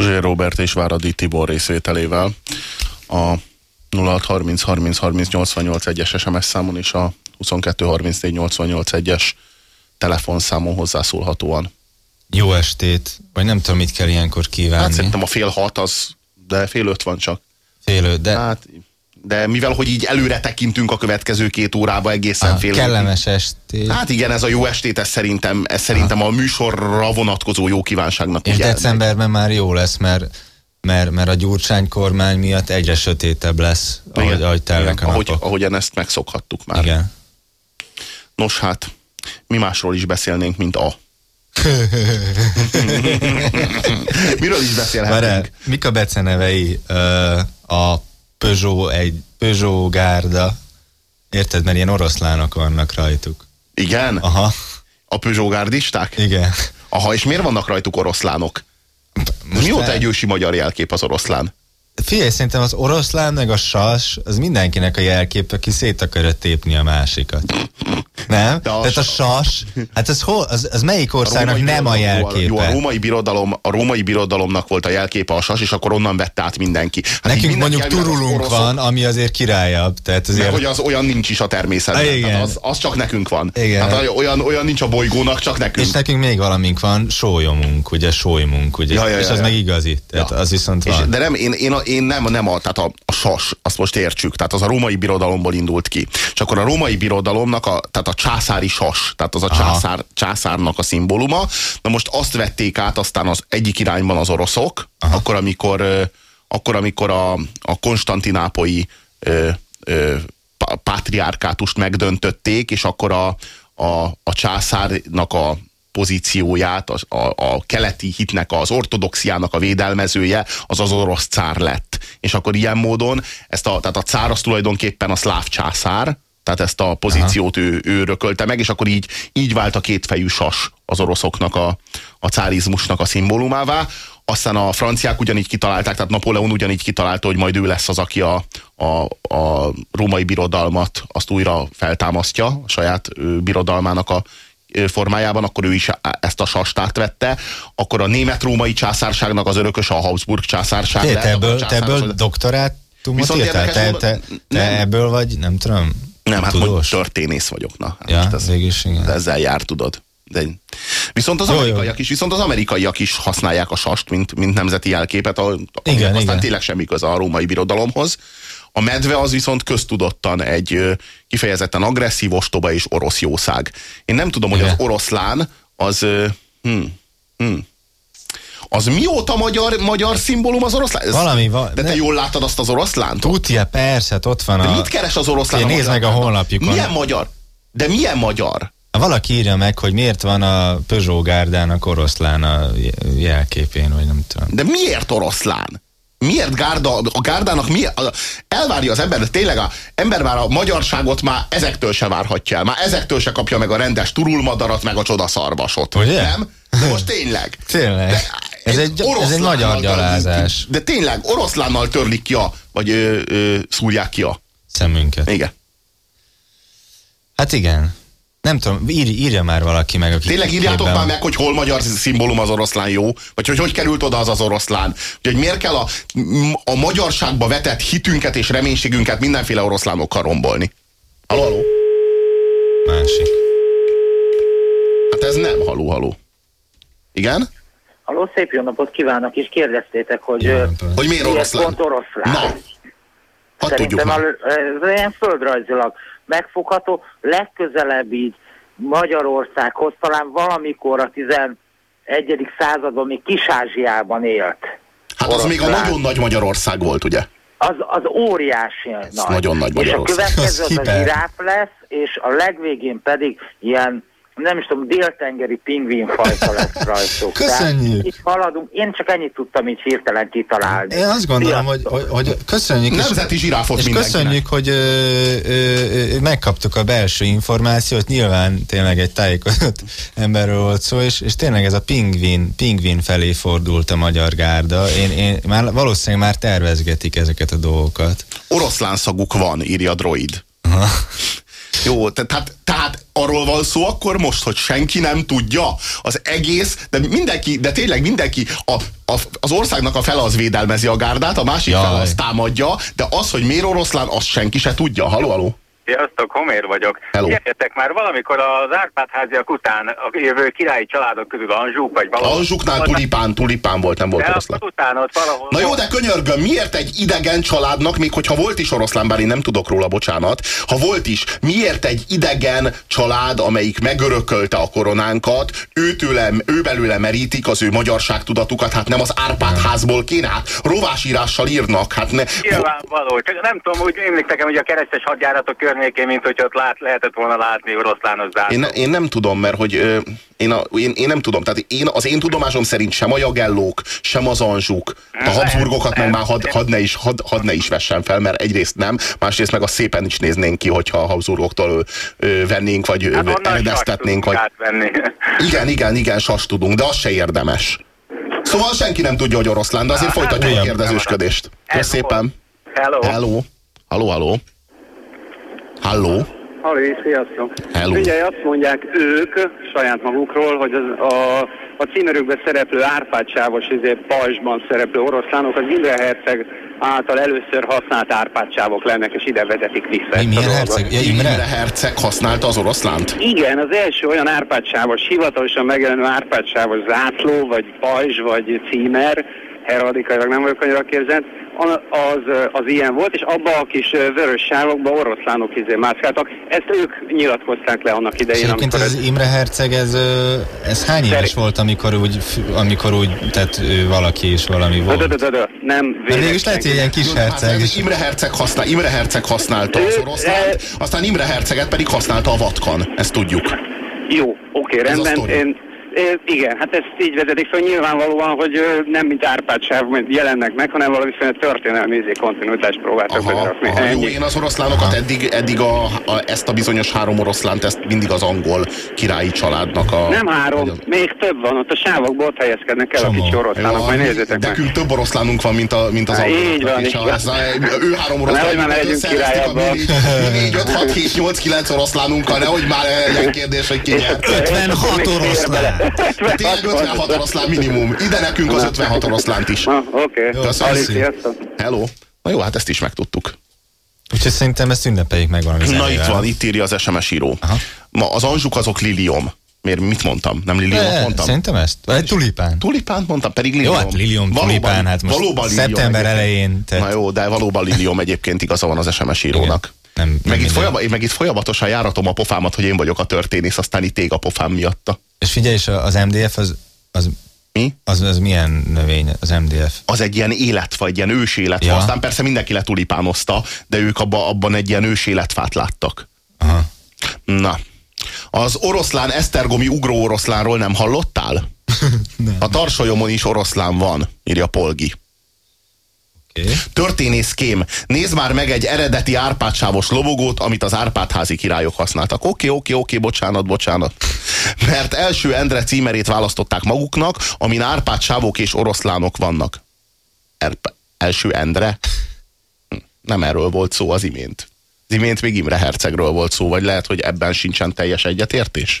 Puzsér Robert és Váradi Tibor részvételével a 0630 30 30 88 1-es SMS számon és a 22 34 88 1-es telefonszámon hozzászólhatóan. Jó estét, vagy nem tudom, mit kell ilyenkor kívánni. Hát szerintem a fél hat az, de fél öt van csak. Fél öt, de... Hát de mivel, hogy így előre tekintünk a következő két órába egészen ah, fél. Kellemes estét. Hát igen, ez a jó estét, ez szerintem, ez szerintem a műsorra vonatkozó jó kívánságnak. És decemberben már jó lesz, mert mert, mert a Gyurcsány kormány miatt egyre sötétebb lesz, igen, ahogy, ahogy telnek igen, a ahogy, ahogyan ezt megszokhattuk már. Igen. Nos hát, mi másról is beszélnénk, mint a. Miről is beszélhetünk? Mik a becenevei? Uh, a Peugeot, egy Peugeot gárda. Érted, mert ilyen oroszlánok vannak rajtuk. Igen? Aha. A Peugeot gárdisták? Igen. Aha, és miért vannak rajtuk oroszlánok? Most Mióta el... egy ősi magyar jelkép az oroszlán? Figyelj, szerintem az oroszlán meg a sas, az mindenkinek a jelkép, aki szét akarja tépni a másikat. Nem? De Tehát a sas, hát az, hol, az, az melyik országnak a nem a jelképe? Jó, a római, birodalom, a római birodalomnak volt a jelképe a sas, és akkor onnan vette át mindenki. Hát Nekünk mondjuk turulunk van, ami azért királyabb. Tehát azért... Mert hogy az olyan nincs is a természetben. Ah, igen. az, az csak nekünk van. Igen. Hát olyan, olyan nincs a bolygónak, csak nekünk. És nekünk még valamink van, sólyomunk, ugye, sólymunk, ugye, ja, ja, ja, és az ja. meg igazi. Tehát ja. az viszont van. És, de nem, én, én, én nem, nem a, tehát a, a sas, azt most értsük, tehát az a római birodalomból indult ki. És akkor a római birodalomnak, a, tehát a császári sas, tehát az a császár, császárnak a szimbóluma. Na most azt vették át aztán az egyik irányban az oroszok, Aha. akkor amikor, akkor amikor a, a konstantinápoi ö, ö, pátriárkátust megdöntötték, és akkor a, a, a császárnak a pozícióját, a, a, a keleti hitnek, az ortodoxiának a védelmezője, az az orosz cár lett. És akkor ilyen módon, ezt a, tehát a cár az tulajdonképpen a szláv császár, tehát ezt a pozíciót ő, ő rökölte meg, és akkor így, így vált a kétfejű sas az oroszoknak a, a cárizmusnak a szimbólumává. Aztán a franciák ugyanígy kitalálták, tehát Napóleon ugyanígy kitalálta, hogy majd ő lesz az, aki a, a, a római birodalmat azt újra feltámasztja, a saját birodalmának a formájában, akkor ő is ezt a sastát vette, akkor a német-római császárságnak az örökös a Habsburg császárság. Te, te ebből, te ebből doktorátumot írtál? Te, te, te ebből vagy, nem tudom, nem, hát hogy történész vagyok. Na, hát ja, ez, végülis, igen. ezzel jár, tudod. De, viszont az jó, amerikaiak jó. is, viszont az amerikaiak is használják a sast, mint, mint nemzeti jelképet, a, igen, aztán igen. tényleg semmi köze a római birodalomhoz. A medve az viszont köztudottan egy kifejezetten agresszív, ostoba és orosz jószág. Én nem tudom, Igen. hogy az oroszlán az... Hm, hm, az mióta magyar, magyar szimbólum az oroszlán? Ez, Valami van. De te ne... jól láttad azt az oroszlánt? Tudja, persze, ott van a... De mit keres az oroszlán? Nézd meg a honlapjukon. Milyen magyar? De milyen magyar? Valaki írja meg, hogy miért van a Peugeot gárdának oroszlán a jelképén, vagy nem tudom. De miért oroszlán? miért gárda, a gárdának mi, elvárja az ember, de tényleg a ember már a magyarságot már ezektől se várhatja el. Már ezektől se kapja meg a rendes turulmadarat, meg a csodaszarvasot. Ugye? Nem? De most tényleg. tényleg. De, ez egy, ez egy magyar gyalázás. De tényleg, oroszlánnal törlik ki a, vagy ö, ö, szúrják ki a szemünket. Igen. Hát igen. Nem tudom, ír, írja már valaki meg. Aki Tényleg írjátok képben... már meg, hogy hol magyar szimbólum az oroszlán jó? Vagy hogy hogy került oda az az oroszlán? Hogy miért kell a, a magyarságba vetett hitünket és reménységünket mindenféle oroszlánokkal rombolni? Haló, haló? Másik. Hát ez nem haló, haló. Igen? Haló, szép jó napot kívánok, és kérdeztétek, hogy, jó, hogy miért oroszlán? pont oroszlán. Na, Szerintem ez ilyen földrajzilag megfogható, legközelebb így Magyarországhoz talán valamikor a 11. században még Kis-Ázsiában élt. Hát az még a nagyon nagy Magyarország volt, ugye? Az, az óriási nagy. nagyon nagy És a következő az a zsiráf lesz, és a legvégén pedig ilyen nem is tudom, déltengeri pingvinfajta lesz rajtuk. Köszönjük! itt haladunk, én csak ennyit tudtam így hirtelen kitalálni. Én azt gondolom, hogy, hogy, hogy köszönjük. Nemzeti zsiráfot és mindenkinek. köszönjük, hogy ö, ö, ö, megkaptuk a belső információt, nyilván tényleg egy tájékozott emberről volt szó, és, és tényleg ez a pingvin, pingvin felé fordult a magyar gárda. Én, én már valószínűleg már tervezgetik ezeket a dolgokat. Oroszlán szaguk van, írja Droid. Aha. Jó, te, tehát, tehát arról van szó akkor most, hogy senki nem tudja az egész, de mindenki, de tényleg mindenki, a, a, az országnak a fele az védelmezi a gárdát, a másik Jaj. fele az támadja, de az, hogy miért oroszlán, azt senki se tudja. Haló, haló? Sziasztok, Homér vagyok. Gyertek már valamikor az Árpád-háziak után a jövő királyi családok közül Anzsúk vagy valahol. Anzsuknál tulipán, tulipán volt, nem volt De oroszlán. utána ott valahol... Na jó, de könyörgöm, miért egy idegen családnak, még hogyha volt is oroszlán, bár én nem tudok róla, bocsánat, ha volt is, miért egy idegen család, amelyik megörökölte a koronánkat, őtőle, ő belőle merítik az ő magyarság tudatukat, hát nem az Árpád házból kéne, hát rovásírással írnak, hát ne... Nyilvánvaló, csak nem tudom, úgy emlék nekem, hogy a keresztes hadjáratok környékén, mint hogy ott lát, lehetett volna látni oroszlános zászlót. Én, ne- én nem tudom, mert hogy ö, én, a, én, én nem tudom, tehát én, az én tudomásom szerint sem a jagellók, sem az anzsuk, a Habsburgokat meg már had, had, ne is, had, had ne is vessen fel, mert egyrészt nem, másrészt meg a szépen is néznénk ki, hogyha a Habsburgoktól ö, vennénk, vagy ö, Hát eredeztetnénk, vagy... átvenni. Igen, igen, igen, sas tudunk, de az se érdemes. Szóval senki nem tudja, hogy oroszlán, de azért folytatjuk a kérdezősködést. Kösz szépen. Hello. Hello. Halló, halló. Halló. Halli, sziasztok! Hello. Ugye azt mondják ők saját magukról, hogy az, a, a címerükben szereplő árpádsávos, izé, pajzsban szereplő oroszlánok az Imre Herceg által először használt árpádsávok lennek, és ide vezetik vissza Mi, milyen herceg? Ja, Imre Imre? Herceg használta az oroszlánt? Igen, az első olyan árpádsávos, hivatalosan megjelenő árpádsávos zászló, vagy pajzs, vagy címer, heraldikailag nem vagyok annyira képzelt, az, az ilyen volt, és abba a kis vörös sávokba oroszlánok izé mászkáltak. Ezt ők nyilatkozták le annak És idején, egyébként amikor ez az Imre Herceg, ez, ez hány éves Szerint- volt, amikor úgy, amikor úgy tett ő valaki is valami Dö, dö, volt? dö, dö, nem Mert végül is lehet, hogy egy ilyen kis herceg. Hát, és- Imre Herceg, használ, Imre Herceg használta az oroszlánt, aztán Imre Herceget pedig használta a Vatkan, ezt tudjuk. Jó, oké, Ez a rendben. Én, igen, hát ezt így vezetik fel nyilvánvalóan, hogy ö, nem mint Árpád mint jelennek meg, hanem valamiféle történelmi izé, kontinuitást próbáltak belerakni. aha, jó, én az oroszlánokat eddig, eddig a, a, ezt a bizonyos három oroszlánt, ezt mindig az angol királyi családnak a... Nem három, az- még több van, ott a sávokból ott helyezkednek el a Csomó. kicsi oroszlánok, majd nézzétek meg. Nekünk több oroszlánunk van, mint, a, mint az angoloknak. így van, és így a, van. ez a, ő három oroszlán. Nehogy már ne legyünk a királyabban. mi 4, 5, 6, 7, 8, 9 oroszlánunkkal, nehogy már legyen kérdés, hogy ki nyert. 56 oroszlán. Tényleg 56 oroszlán minimum. Ide nekünk az 56 oroszlánt is. Oké, Jó, sziasztok! Hello. Na jó, hát ezt is megtudtuk. Úgyhogy szerintem ezt ünnepeljük meg valami Na zenével. itt van, itt írja az SMS író. Aha. Ma az anzsuk azok lilium. Miért, mit mondtam? Nem liliumot De, mondtam? Szerintem ezt. Vagy egy tulipán. Tulipánt mondtam, pedig Jó, lilium. hát lilium, Valóban- tulipán, hát most valóban lilium szeptember egyébként. elején. Tehát Na jó, de valóban lilium egyébként igaza van az SMS írónak. Nem- nem meg, itt folyama, meg itt folyamatosan járatom a pofámat, hogy én vagyok a történész, aztán itt ég a pofám miatta. És figyelj, és az MDF az, az, Mi? az, az milyen növény az MDF? Az egy ilyen életfa, egy ilyen őséletfa. Ja. Aztán persze mindenki letulipánozta, de ők abba, abban egy ilyen őséletfát láttak. Aha. Na. Az oroszlán esztergomi ugró oroszlánról nem hallottál? A tarsolyomon is oroszlán van, írja Polgi. Okay. Történészkém, nézd már meg egy eredeti árpádsávos lobogót, amit az árpádházi királyok használtak. Oké, oké, oké, bocsánat, bocsánat. Mert első Endre címerét választották maguknak, amin árpádsávok és oroszlánok vannak. Erp- első Endre? Hm, Nem erről volt szó az imént. Az imént még Imre Hercegről volt szó, vagy lehet, hogy ebben sincsen teljes egyetértés?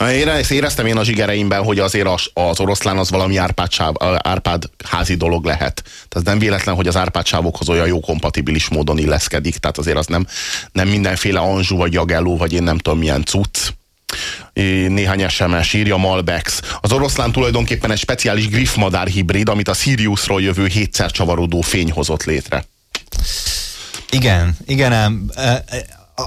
Én ezt éreztem én a zsigereimben, hogy azért az, az oroszlán az valami árpád, sáv, árpád házi dolog lehet. Tehát nem véletlen, hogy az árpád sávokhoz olyan jó kompatibilis módon illeszkedik. Tehát azért az nem, nem mindenféle anzsú, vagy jagelló, vagy én nem tudom milyen cucc. néhány SMS írja Malbex. Az oroszlán tulajdonképpen egy speciális griffmadár hibrid, amit a Siriusról jövő hétszer csavarodó fény hozott létre. Igen, igen ám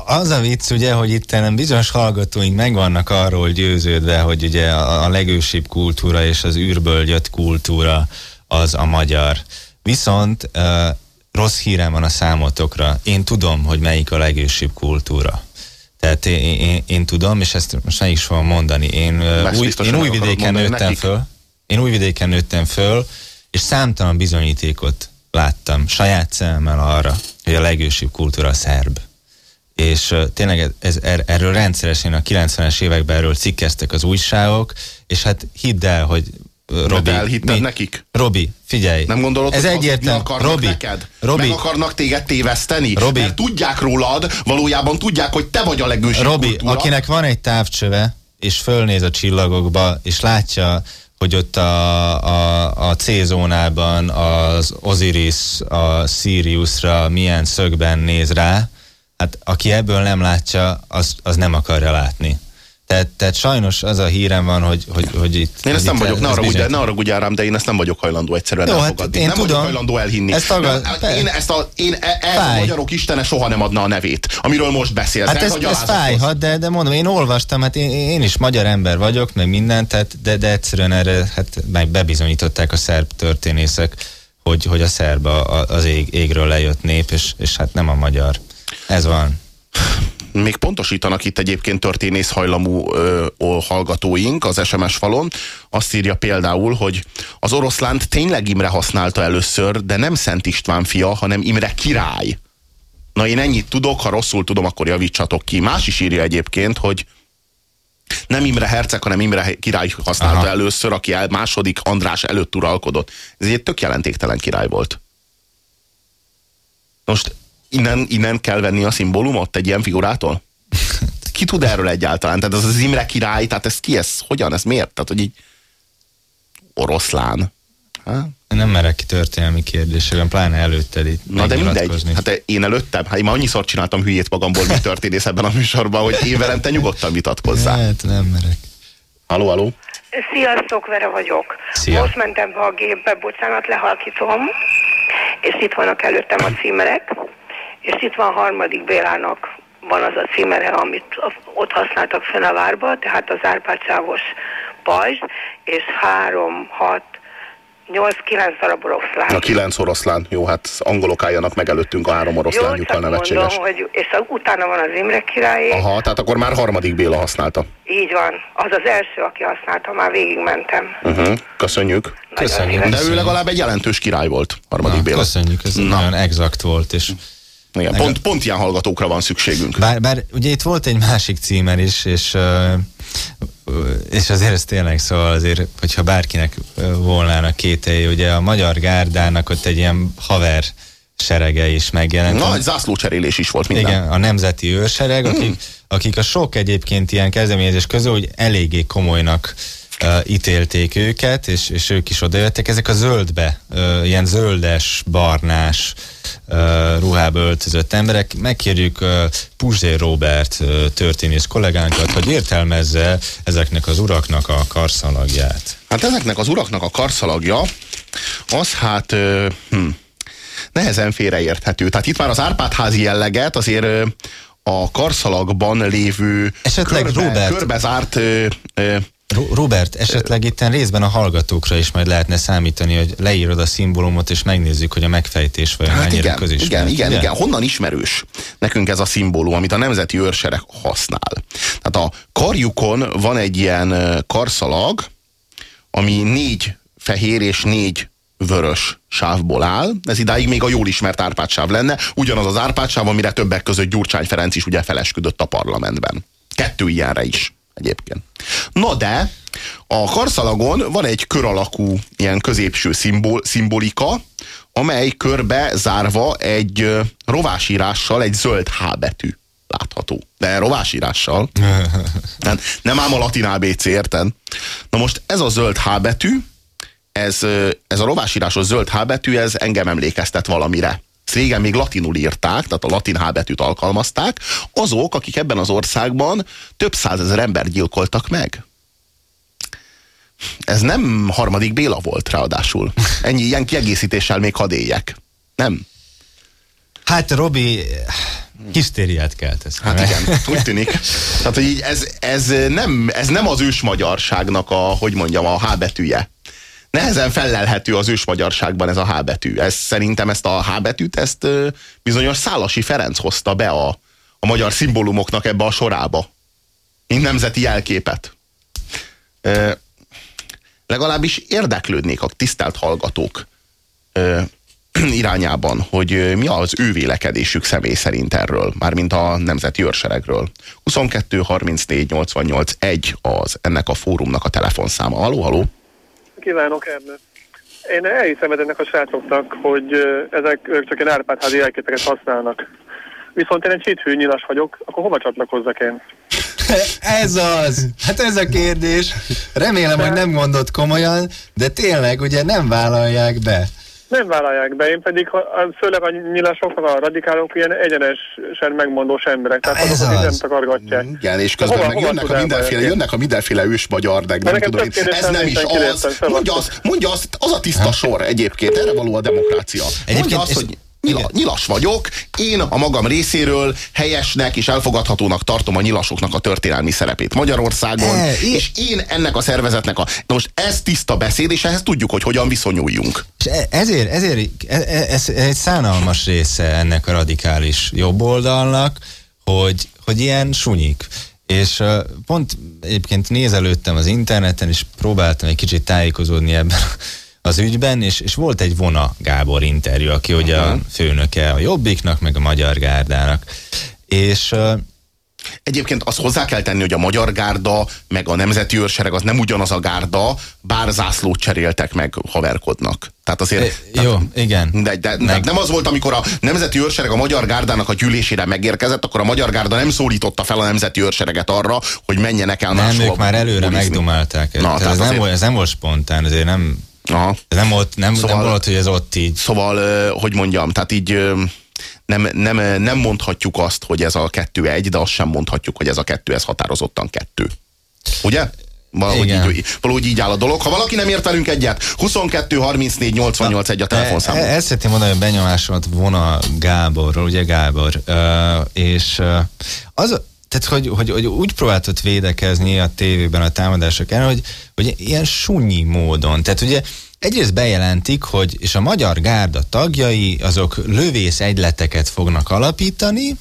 az a vicc, ugye, hogy itt nem bizonyos hallgatóink meg vannak arról győződve, hogy ugye a, a legősibb kultúra és az űrből jött kultúra az a magyar. Viszont uh, rossz hírem van a számotokra. Én tudom, hogy melyik a legősibb kultúra. Tehát én, én, én tudom, és ezt most meg is fogom mondani. Én, új, én újvidéken nőttem nekik? föl. Én újvidéken nőttem föl, és számtalan bizonyítékot láttam saját szemmel arra, hogy a legősibb kultúra a szerb és tényleg ez, ez, er, erről rendszeresen a 90-es években erről cikkeztek az újságok, és hát hidd el, hogy Robi, elhitted mi? nekik? Robi, figyelj. Nem gondolod, ez hogy egyértelmű. akarnak Robi, neked? Robi, meg akarnak téged téveszteni? Robi, mert tudják rólad, valójában tudják, hogy te vagy a legősibb Robi, kultúra. akinek van egy távcsöve, és fölnéz a csillagokba, és látja, hogy ott a, a, a C-zónában az Osiris, a Siriusra milyen szögben néz rá, hát aki ebből nem látja, az, az nem akarja látni. Tehát, tehát sajnos az a hírem van, hogy, hogy, hogy itt... Én ezt nem vagyok, ne arra, ugye, ne arra ugye rám, de én ezt nem vagyok hajlandó egyszerűen Jó, elfogadni. Hát én nem tudom, vagyok hajlandó elhinni. Ezt agad, én ezt a, én, e- ez a magyarok istene soha nem adna a nevét, amiről most beszélsz. Hát ez, ez fájhat, de, de mondom, én olvastam, hát én, én is magyar ember vagyok, meg minden, tehát, de, de egyszerűen erre hát meg bebizonyították a szerb történészek, hogy, hogy a szerb az ég, égről lejött nép, és, és hát nem a magyar. Ez van. Még pontosítanak itt egyébként történész hajlamú ö, hallgatóink az SMS falon. Azt írja például, hogy az oroszlánt tényleg Imre használta először, de nem Szent István fia, hanem Imre király. Na én ennyit tudok, ha rosszul tudom, akkor javítsatok ki. Más is írja egyébként, hogy nem Imre Herceg, hanem Imre király használta Aha. először, aki el, második András előtt uralkodott. Ez egy tök jelentéktelen király volt. Most innen, innen kell venni a szimbólumot egy ilyen figurától? Ki tud erről egyáltalán? Tehát az az Imre király, tehát ez ki, ez hogyan, ez miért? Tehát, hogy így oroszlán. Ha? Nem merek ki történelmi kérdésekben, pláne előtted itt Na de mindegy, hát én előttem, hát én már annyiszor csináltam hülyét magamból, mint történész ebben a műsorban, hogy én velem te nyugodtan vitatkozzál. Hát nem merek. Haló, haló. Sziasztok, Vera vagyok. Szia. Most mentem be a gépbe, bocsánat, lehalkítom, és itt vannak előttem a címerek és itt van harmadik Bélának van az a címere, amit ott használtak fenn a várba, tehát az Árpádsávos pajzs, és három, hat, 8-9 darab oroszlán. A 9 oroszlán, jó, hát angolok álljanak meg előttünk a három oroszlánjukkal nevetséges. Mondom, hogy, és utána van az Imre király. Aha, tehát akkor már harmadik Béla használta. Így van, az az első, aki használta, már végigmentem. Uh-huh. Köszönjük. köszönjük. De ő legalább egy jelentős király volt, harmadik Na, Béla. Köszönjük, ez Na. nagyon exakt volt, és igen, pont, pont ilyen hallgatókra van szükségünk. Bár, bár ugye itt volt egy másik címer is, és, és azért ez tényleg szóval azért, hogyha bárkinek volnának kételj, ugye a Magyar Gárdának ott egy ilyen haver serege is megjelent. Na, egy zászlócserélés is volt minden. Igen, a Nemzeti Őrsereg, akik, hmm. akik a sok egyébként ilyen kezdeményezés közül, hogy eléggé komolynak uh, ítélték őket, és, és ők is odajöttek. Ezek a zöldbe, uh, ilyen zöldes, barnás, ruhába öltözött emberek. Megkérjük Puzsér Robert történész kollégánkat, hogy értelmezze ezeknek az uraknak a karszalagját. Hát ezeknek az uraknak a karszalagja, az hát hm, nehezen félreérthető. Tehát itt már az Árpádházi jelleget azért a karszalagban lévő Esetleg körbe, Robert. körbezárt ö, ö, Robert, esetleg itt részben a hallgatókra is majd lehetne számítani, hogy leírod a szimbólumot, és megnézzük, hogy a megfejtés vagy hát mennyire igen, közismert. Igen, igen, igen. Honnan ismerős nekünk ez a szimbólum, amit a Nemzeti Őrsereg használ? Tehát a karjukon van egy ilyen karszalag, ami négy fehér és négy vörös sávból áll. Ez idáig még a jól ismert árpádsáv lenne. Ugyanaz az árpádsáv, amire többek között Gyurcsány Ferenc is ugye felesküdött a parlamentben. Kettő ilyenre is egyébként. Na de, a karszalagon van egy kör alakú, ilyen középső szimbol, szimbolika, amely körbe zárva egy rovásírással egy zöld H betű látható. De rovásírással. Hát nem ám a latin ABC, érted? Na most ez a zöld H betű, ez, ez a rovásírásos zöld H betű, ez engem emlékeztet valamire. Ezt régen még latinul írták, tehát a latin H betűt alkalmazták, azok, akik ebben az országban több százezer ember gyilkoltak meg. Ez nem harmadik Béla volt ráadásul. Ennyi ilyen kiegészítéssel még hadd éljek. Nem. Hát Robi, hisztériát kelt ez. Hát igen, úgy tűnik. Tehát, hogy így ez, ez, nem, ez nem az ős magyarságnak a, hogy mondjam, a H betűje. Nehezen fellelhető az ős magyarságban ez a H betű. Ez, szerintem ezt a H betűt, ezt bizonyos Szálasi Ferenc hozta be a, a magyar szimbólumoknak ebbe a sorába. Mint nemzeti jelképet. E, legalábbis érdeklődnék a tisztelt hallgatók e, irányában, hogy mi az ő vélekedésük személy szerint erről, mármint a Nemzeti Őrseregről. 22 34 88 1 az ennek a fórumnak a telefonszáma. Haló, haló! Kívánok, Ernő! Én elhiszem ennek a srácoknak, hogy ezek ők csak ilyen árpádházi jelképeket használnak. Viszont én egy csíthű nyilas vagyok, akkor hova csatlakozzak én? Ez az! Hát ez a kérdés. Remélem, hogy nem mondott komolyan, de tényleg ugye nem vállalják be. Nem vállalják be, én pedig főleg a nyilasok, a radikálok ilyen egyenesen megmondós emberek, tehát Ez azok, az. nem takargatják. Igen, és közben hova, meg hova jönnek, a mindenféle, jönnek a mindenféle ős magyar, meg nem tudom, ez nem is az. Mondja azt, mondja azt, az a tiszta sor egyébként, erre való a demokrácia. Mondja azt, hogy Nyila, nyilas vagyok, én a magam részéről helyesnek és elfogadhatónak tartom a nyilasoknak a történelmi szerepét Magyarországon, e, és én ennek a szervezetnek a... Na most ez tiszta beszéd, és ehhez tudjuk, hogy hogyan viszonyuljunk. És e, ezért, ezért ez, ez egy szánalmas része ennek a radikális jobboldalnak, hogy, hogy ilyen sunyik. És uh, pont egyébként nézelődtem az interneten, és próbáltam egy kicsit tájékozódni ebben az ügyben, és, és volt egy Vona Gábor interjú, aki ugye uh-huh. a főnöke a Jobbiknak, meg a Magyar Gárdának. És Egyébként azt hozzá kell tenni, hogy a Magyar Gárda meg a Nemzeti Őrsereg az nem ugyanaz a gárda, bár zászlót cseréltek meg, haverkodnak. Tehát azért... Tehát, jó, igen. De, de, de nem az volt, amikor a Nemzeti Őrsereg a Magyar Gárdának a gyűlésére megérkezett, akkor a Magyar Gárda nem szólította fel a Nemzeti Őrsereget arra, hogy menjenek el Nem, ők már előre bulizni. megdumálták. Na, tehát ez, azért... nem volt, ez nem volt spontán, azért nem Aha. Nem, volt, nem, szóval, nem volt, hogy ez ott így. Szóval, hogy mondjam, tehát így nem, nem, nem mondhatjuk azt, hogy ez a kettő egy, de azt sem mondhatjuk, hogy ez a kettő, ez határozottan kettő. Ugye? Valahogy így, valahogy így áll a dolog. Ha valaki nem ért velünk egyet, 22 34 88 egy a telefonszámunk. Ezt szeretném mondani, hogy benyomásomat vona Gáborról, ugye Gábor, uh, és uh, az, tehát, hogy, hogy, hogy úgy próbáltott védekezni a tévében a támadások ellen, hogy, hogy ilyen sunyi módon. Tehát ugye egyrészt bejelentik, hogy és a magyar gárda tagjai azok lövész egyleteket fognak alapítani,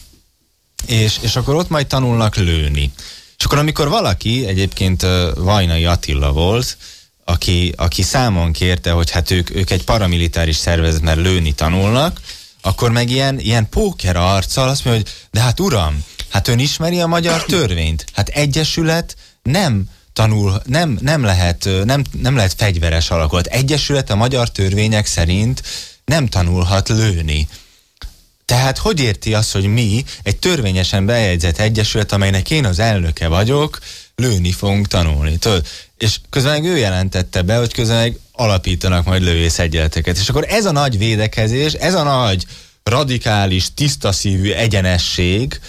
és, és akkor ott majd tanulnak lőni. És akkor amikor valaki, egyébként Vajnai Attila volt, aki, aki számon kérte, hogy hát ők, ők egy paramilitáris szervezet, mert lőni tanulnak, akkor meg ilyen, ilyen póker arccal azt mondja, hogy de hát uram, Hát ön ismeri a magyar törvényt? Hát egyesület nem tanul, nem, nem, lehet, nem, nem lehet fegyveres alakulat. Egyesület a magyar törvények szerint nem tanulhat lőni. Tehát hogy érti azt, hogy mi, egy törvényesen bejegyzett egyesület, amelynek én az elnöke vagyok, lőni fogunk tanulni. Tudod? És közben ő jelentette be, hogy közben alapítanak majd lővész egyenleteket. És akkor ez a nagy védekezés, ez a nagy radikális, tisztaszívű egyenesség,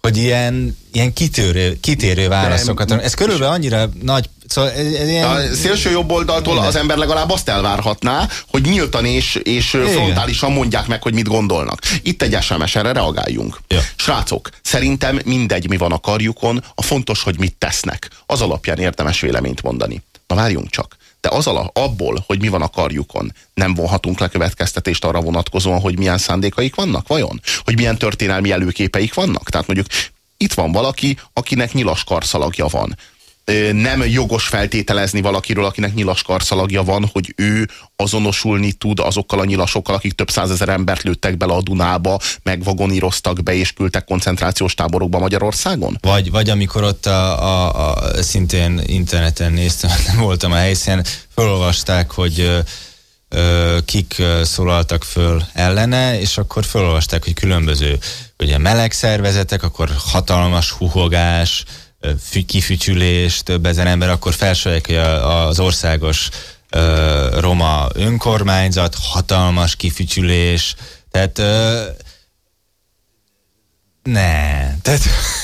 hogy ilyen, ilyen kitérő, kitérő válaszokat. Ez körülbelül annyira nagy Szóval ez, ez ilyen... A szélső jobb oldaltól az ember legalább azt elvárhatná, hogy nyíltan és, és frontálisan mondják meg, hogy mit gondolnak. Itt egy SMS, erre reagáljunk. Ja. Srácok, szerintem mindegy, mi van a karjukon, a fontos, hogy mit tesznek. Az alapján érdemes véleményt mondani. Na várjunk csak de az ala, abból, hogy mi van a karjukon, nem vonhatunk le következtetést arra vonatkozóan, hogy milyen szándékaik vannak, vajon? Hogy milyen történelmi előképeik vannak? Tehát mondjuk itt van valaki, akinek nyilas karszalagja van nem jogos feltételezni valakiről, akinek nyilas karszalagja van, hogy ő azonosulni tud azokkal a nyilasokkal, akik több százezer embert lőttek bele a Dunába, megvagoníroztak be és küldtek koncentrációs táborokba Magyarországon? Vagy, vagy amikor ott a, a, a, szintén interneten néztem, nem voltam a helyszínen, felolvasták, hogy ö, ö, kik szólaltak föl ellene, és akkor felolvasták, hogy különböző ugye meleg szervezetek, akkor hatalmas huhogás, kifütyülés, több ezer ember, akkor hogy az országos roma önkormányzat, hatalmas kifütyülés, Tehát ne. Tehát,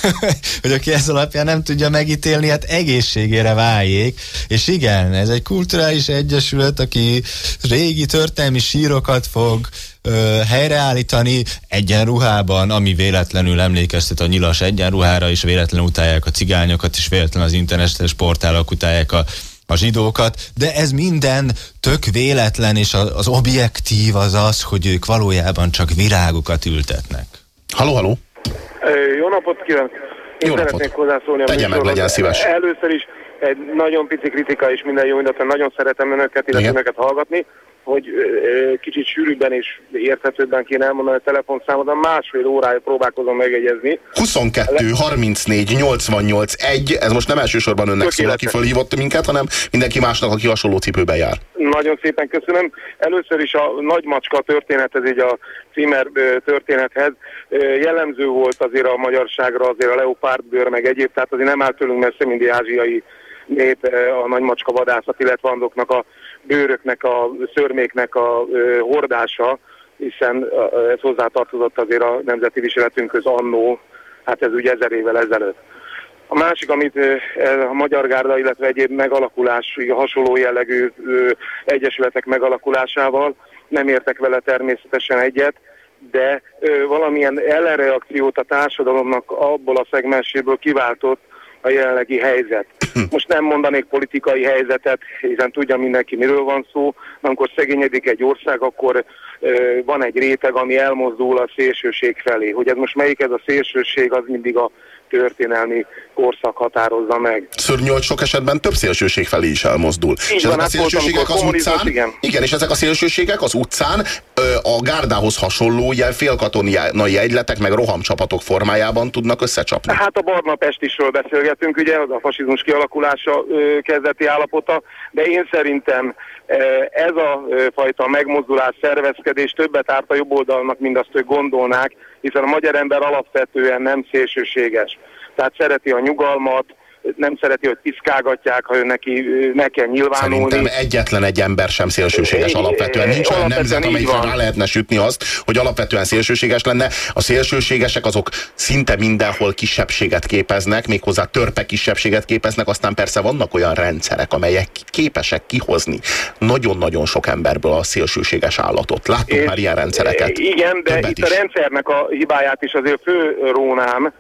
hogy aki ez alapján nem tudja megítélni, hát egészségére váljék. És igen, ez egy kulturális egyesület, aki régi történelmi sírokat fog ö, helyreállítani egyenruhában, ami véletlenül emlékeztet a nyilas egyenruhára, és véletlenül utálják a cigányokat, és véletlenül az internetes portálok utálják a a zsidókat, de ez minden tök véletlen, és az objektív az az, hogy ők valójában csak virágokat ültetnek. Haló, haló! Jó napot kívánok! Én Jó szeretnék napot. hozzászólni Tegye meg, legyen szíves. Először is egy nagyon pici kritika és minden jó illetve nagyon szeretem önöket, illetve önöket hallgatni, hogy kicsit sűrűbben és érthetőbben kéne elmondani a telefonszámot, de másfél órája próbálkozom megegyezni. 22, 34, 88, 1, ez most nem elsősorban önnek szól, aki fölhívott minket, hanem mindenki másnak, aki hasonló cipőben jár. Nagyon szépen köszönöm. Először is a nagy macska történethez, így a címer történethez jellemző volt azért a magyarságra, azért a leopárdbőr meg egyéb, tehát azért nem áll tőlünk messze mindig ázsiai nép a nagy macska vadászat, illetve azoknak a bőröknek, a szörméknek a hordása, hiszen ez hozzátartozott azért a nemzeti viseletünkhöz annó, hát ez ugye ezer évvel ezelőtt. A másik, amit ö, a Magyar Gárda, illetve egyéb megalakulás, hasonló jellegű egyesületek megalakulásával nem értek vele természetesen egyet, de valamilyen ellenreakciót a társadalomnak abból a szegmenséből kiváltott a jelenlegi helyzet. Most nem mondanék politikai helyzetet, hiszen tudja mindenki, miről van szó. Amikor szegényedik egy ország, akkor van egy réteg, ami elmozdul a szélsőség felé. Hogy ez most melyik ez a szélsőség, az mindig a történelmi korszak határozza meg. Szörnyű, hogy sok esetben több szélsőség felé is elmozdul. Így és van, ezek a hát szélsőségek az utcán, igen. igen, és ezek a szélsőségek az utcán a gárdához hasonló ilyen félkatonai egyletek, meg rohamcsapatok formájában tudnak összecsapni. Hát a Barna Pestisről beszélgetünk, ugye, az a fasizmus kialakulása kezdeti állapota, de én szerintem ez a fajta megmozdulás, szervezkedés többet árt a jobb oldalnak, mint azt ők gondolnák, hiszen a magyar ember alapvetően nem szélsőséges. Tehát szereti a nyugalmat, nem szereti, hogy piszkálgatják, ha ő neki meg kell nyilvánulni. Szerintem egyetlen egy ember sem szélsőséges alapvetően. Nincs olyan alapvetően nemzet, így amelyikre rá lehetne sütni azt, hogy alapvetően szélsőséges lenne. A szélsőségesek azok szinte mindenhol kisebbséget képeznek, méghozzá törpe kisebbséget képeznek, aztán persze vannak olyan rendszerek, amelyek képesek kihozni nagyon-nagyon sok emberből a szélsőséges állatot. Láttunk már ilyen rendszereket. Igen, de Többet itt is. a rendszernek a hibáját is azért főrónám,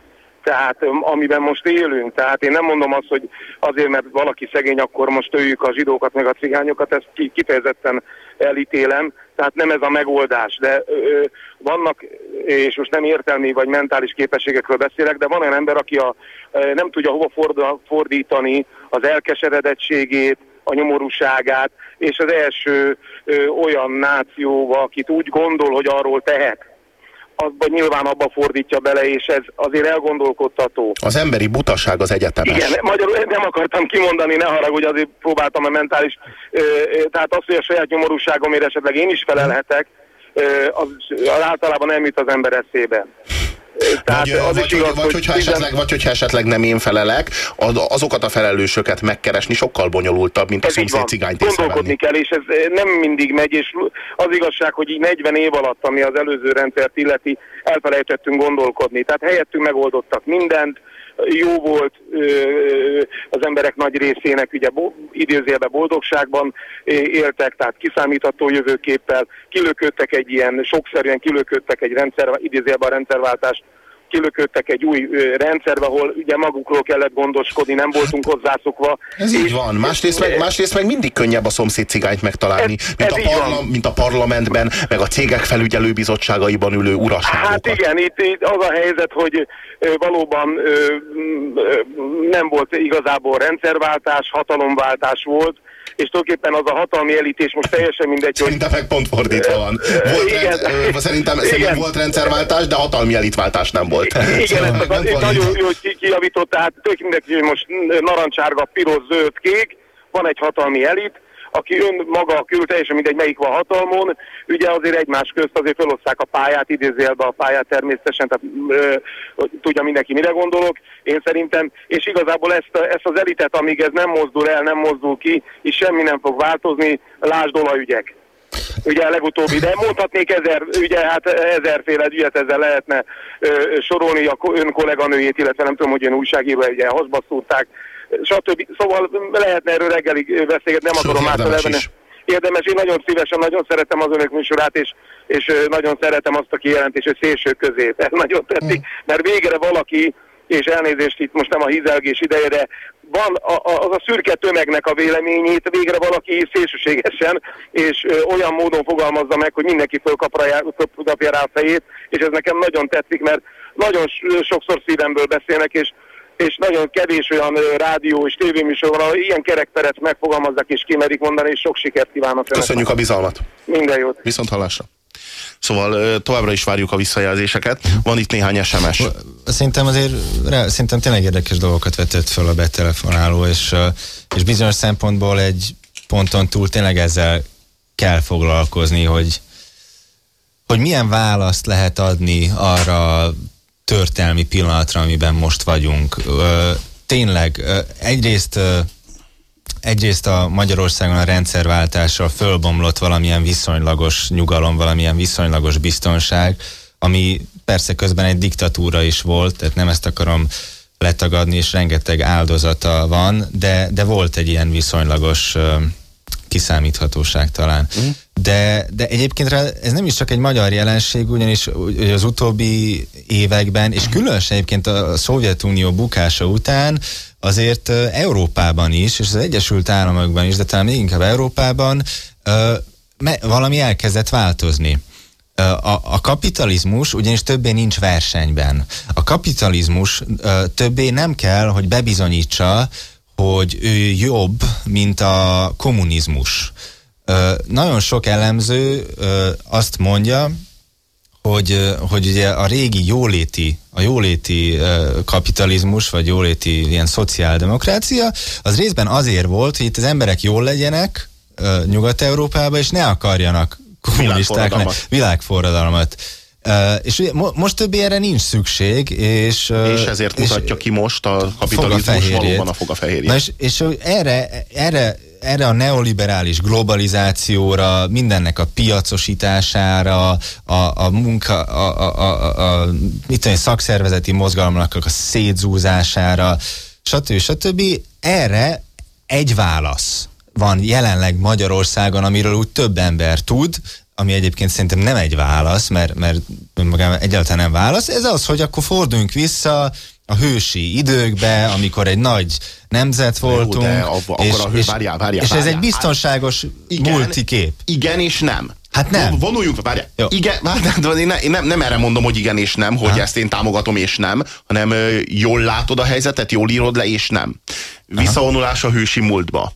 tehát amiben most élünk. Tehát én nem mondom azt, hogy azért, mert valaki szegény, akkor most öljük a zsidókat, meg a cigányokat, ezt ki- kifejezetten elítélem. Tehát nem ez a megoldás, de ö, vannak, és most nem értelmi vagy mentális képességekről beszélek, de van olyan ember, aki a, ö, nem tudja hova ford- fordítani az elkeseredettségét, a nyomorúságát, és az első ö, olyan nációba, akit úgy gondol, hogy arról tehet, abban nyilván abba fordítja bele, és ez azért elgondolkodtató. Az emberi butaság az egyetemes. Igen, magyarul nem akartam kimondani, ne haragudj, azért próbáltam a mentális, ö, tehát azt, hogy a saját nyomorúságomért esetleg én is felelhetek, ö, az, az általában nem jut az ember eszébe. Tehát Vagy, az vagy, is igaz, vagy, hogy hogyha esetleg, vagy hogyha esetleg nem én felelek, az- azokat a felelősöket megkeresni sokkal bonyolultabb, mint a Ez így szomszéd cigányt Gondolkodni kell, és ez eh, nem mindig megy, és az igazság, hogy így 40 év alatt, ami az előző rendszert illeti, elfelejtettünk gondolkodni. Tehát helyettünk megoldottak mindent, jó volt az emberek nagy részének, ugye idézőjelben boldogságban éltek, tehát kiszámítható jövőképpel, kilököttek egy ilyen, sokszerűen kilököttek egy rendszer, idézőjelben a rendszerváltást, kilököttek egy új rendszerbe, ahol ugye magukról kellett gondoskodni, nem voltunk hozzászokva. Ez így van. Másrészt meg, másrészt meg mindig könnyebb a szomszéd cigányt megtalálni, Ez- mint, ez a parla, van. mint a parlamentben, meg a cégek felügyelőbizottságaiban ülő uraságokat. Hát igen, itt, itt az a helyzet, hogy valóban nem volt igazából rendszerváltás, hatalomváltás volt, és tulajdonképpen az a hatalmi elítés most teljesen mindegy, hogy Szerintem meg pont fordítva van. Volt Igen. rend, szerintem, Igen. szerintem volt rendszerváltás, de hatalmi elitváltás nem volt. Igen, Szóval meg az, nagyon jó, hogy ki- kijavított, tehát tök mindegy, hogy most narancsárga, piros, zöld, kék, van egy hatalmi elit, aki ön maga küld, teljesen mindegy, melyik van hatalmon, ugye azért egymás közt azért feloszták a pályát, idézélbe a pályát természetesen, tehát ö, tudja mindenki, mire gondolok, én szerintem, és igazából ezt, ezt az elitet, amíg ez nem mozdul el, nem mozdul ki, és semmi nem fog változni, lásd olajügyek. ugye a legutóbbi, de mondhatnék ezer, ugye hát ezerféle ügyet ezzel lehetne ö, sorolni a ön kolléganőjét, illetve nem tudom, hogy ön újságíró, ugye hozba szúrták, stb. Szóval lehetne erről reggelig beszélgetni, nem akarom átfelelni. Érdemes, én nagyon szívesen, nagyon szeretem az önök műsorát, és, és nagyon szeretem azt a kijelentést, hogy szélső közé. Ez nagyon tetszik, mm. mert végre valaki, és elnézést itt most nem a hízelgés ideje, de van a, a, az a szürke tömegnek a véleményét, végre valaki szélsőségesen és ö, olyan módon fogalmazza meg, hogy mindenki fölkapja rá a fejét, és ez nekem nagyon tetszik, mert nagyon sokszor szívemből beszélnek, és és nagyon kevés olyan rádió és tévéműsor van, ahol ilyen kerekperet megfogalmazzak és kimerik mondani, és sok sikert kívánok. Köszönjük a bizalmat. Minden jót. Viszont hallásra. Szóval továbbra is várjuk a visszajelzéseket. Van itt néhány SMS. Szerintem azért szerintem tényleg érdekes dolgokat vetett fel a betelefonáló, és, és bizonyos szempontból egy ponton túl tényleg ezzel kell foglalkozni, hogy, hogy milyen választ lehet adni arra történelmi pillanatra, amiben most vagyunk. Tényleg, egyrészt egyrészt a Magyarországon a rendszerváltással fölbomlott valamilyen viszonylagos nyugalom, valamilyen viszonylagos biztonság, ami persze közben egy diktatúra is volt, tehát nem ezt akarom letagadni, és rengeteg áldozata van, de, de volt egy ilyen viszonylagos kiszámíthatóság talán. Mm. De, de egyébként ez nem is csak egy magyar jelenség, ugyanis az utóbbi években, és különösen egyébként a Szovjetunió bukása után azért Európában is, és az Egyesült Államokban is, de talán még inkább Európában valami elkezdett változni. A, a kapitalizmus ugyanis többé nincs versenyben. A kapitalizmus többé nem kell, hogy bebizonyítsa, hogy ő jobb, mint a kommunizmus. Nagyon sok elemző azt mondja, hogy, hogy ugye a régi jóléti, a jóléti kapitalizmus, vagy jóléti ilyen szociáldemokrácia, az részben azért volt, hogy itt az emberek jól legyenek Nyugat-Európában, és ne akarjanak kommunisták, világforradalmat. Uh, és ugye mo most többi erre nincs szükség, és... Uh, és ezért és mutatja ki most a kapitalizmus valóban a fogafehérjét. Na és, és erre, erre, erre a neoliberális globalizációra, mindennek a piacosítására, a, a munka, a, a, a, a mit tudom, szakszervezeti mozgalomnak a szétzúzására, stb. stb. Erre egy válasz van jelenleg Magyarországon, amiről úgy több ember tud, ami egyébként szerintem nem egy válasz, mert, mert magában egyáltalán nem válasz, ez az, hogy akkor forduljunk vissza a hősi időkbe, amikor egy nagy nemzet voltunk. Jó, de abba, és, akkor a hő, és, várjál, várjál, és ez egy biztonságos igen, multikép. Igen és nem. Hát nem. Vonuljunk, várjál. Jó. Igen, várjál, én, ne, én nem, nem erre mondom, hogy igen és nem, hogy ha. ezt én támogatom és nem, hanem jól látod a helyzetet, jól írod le és nem. Visszavonulás a hősi múltba.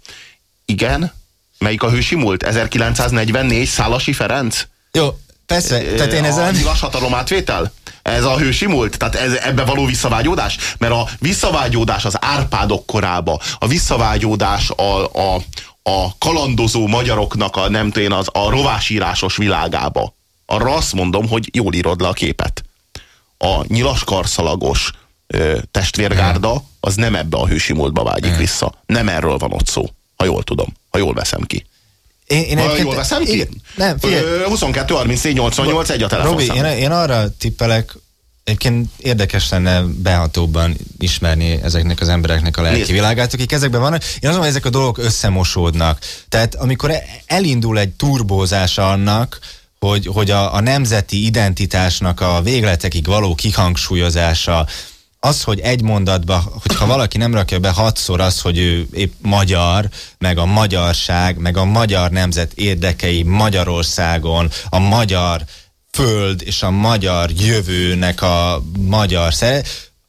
Igen, Melyik a hősi múlt? 1944 Szálasi Ferenc? Jó, persze. Tehát én ezzel... A hatalom átvétel? Ez a hősi múlt? Tehát ez, ebbe való visszavágyódás? Mert a visszavágyódás az Árpádok korába, a visszavágyódás a, a, a kalandozó magyaroknak a nem tudom az a rovásírásos világába. Arra azt mondom, hogy jól írod le a képet. A nyilas karszalagos ö, testvérgárda az nem ebbe a hősi múltba vágyik vissza. Nem erről van ott szó ha jól tudom, ha jól veszem ki. Én, én ha jól veszem ki? Én, nem, figyelj. 22 34 88 egy a telefonszám. Robi, én, én arra tippelek, Egyébként érdekes lenne behatóbban ismerni ezeknek az embereknek a lelki világát, akik ezekben vannak. Én azon, hogy ezek a dolgok összemosódnak. Tehát amikor elindul egy turbózás annak, hogy, hogy a, a nemzeti identitásnak a végletekig való kihangsúlyozása, az, hogy egy mondatba, hogyha valaki nem rakja be hatszor az, hogy ő épp magyar, meg a magyarság, meg a magyar nemzet érdekei Magyarországon, a magyar föld és a magyar jövőnek a magyar szere,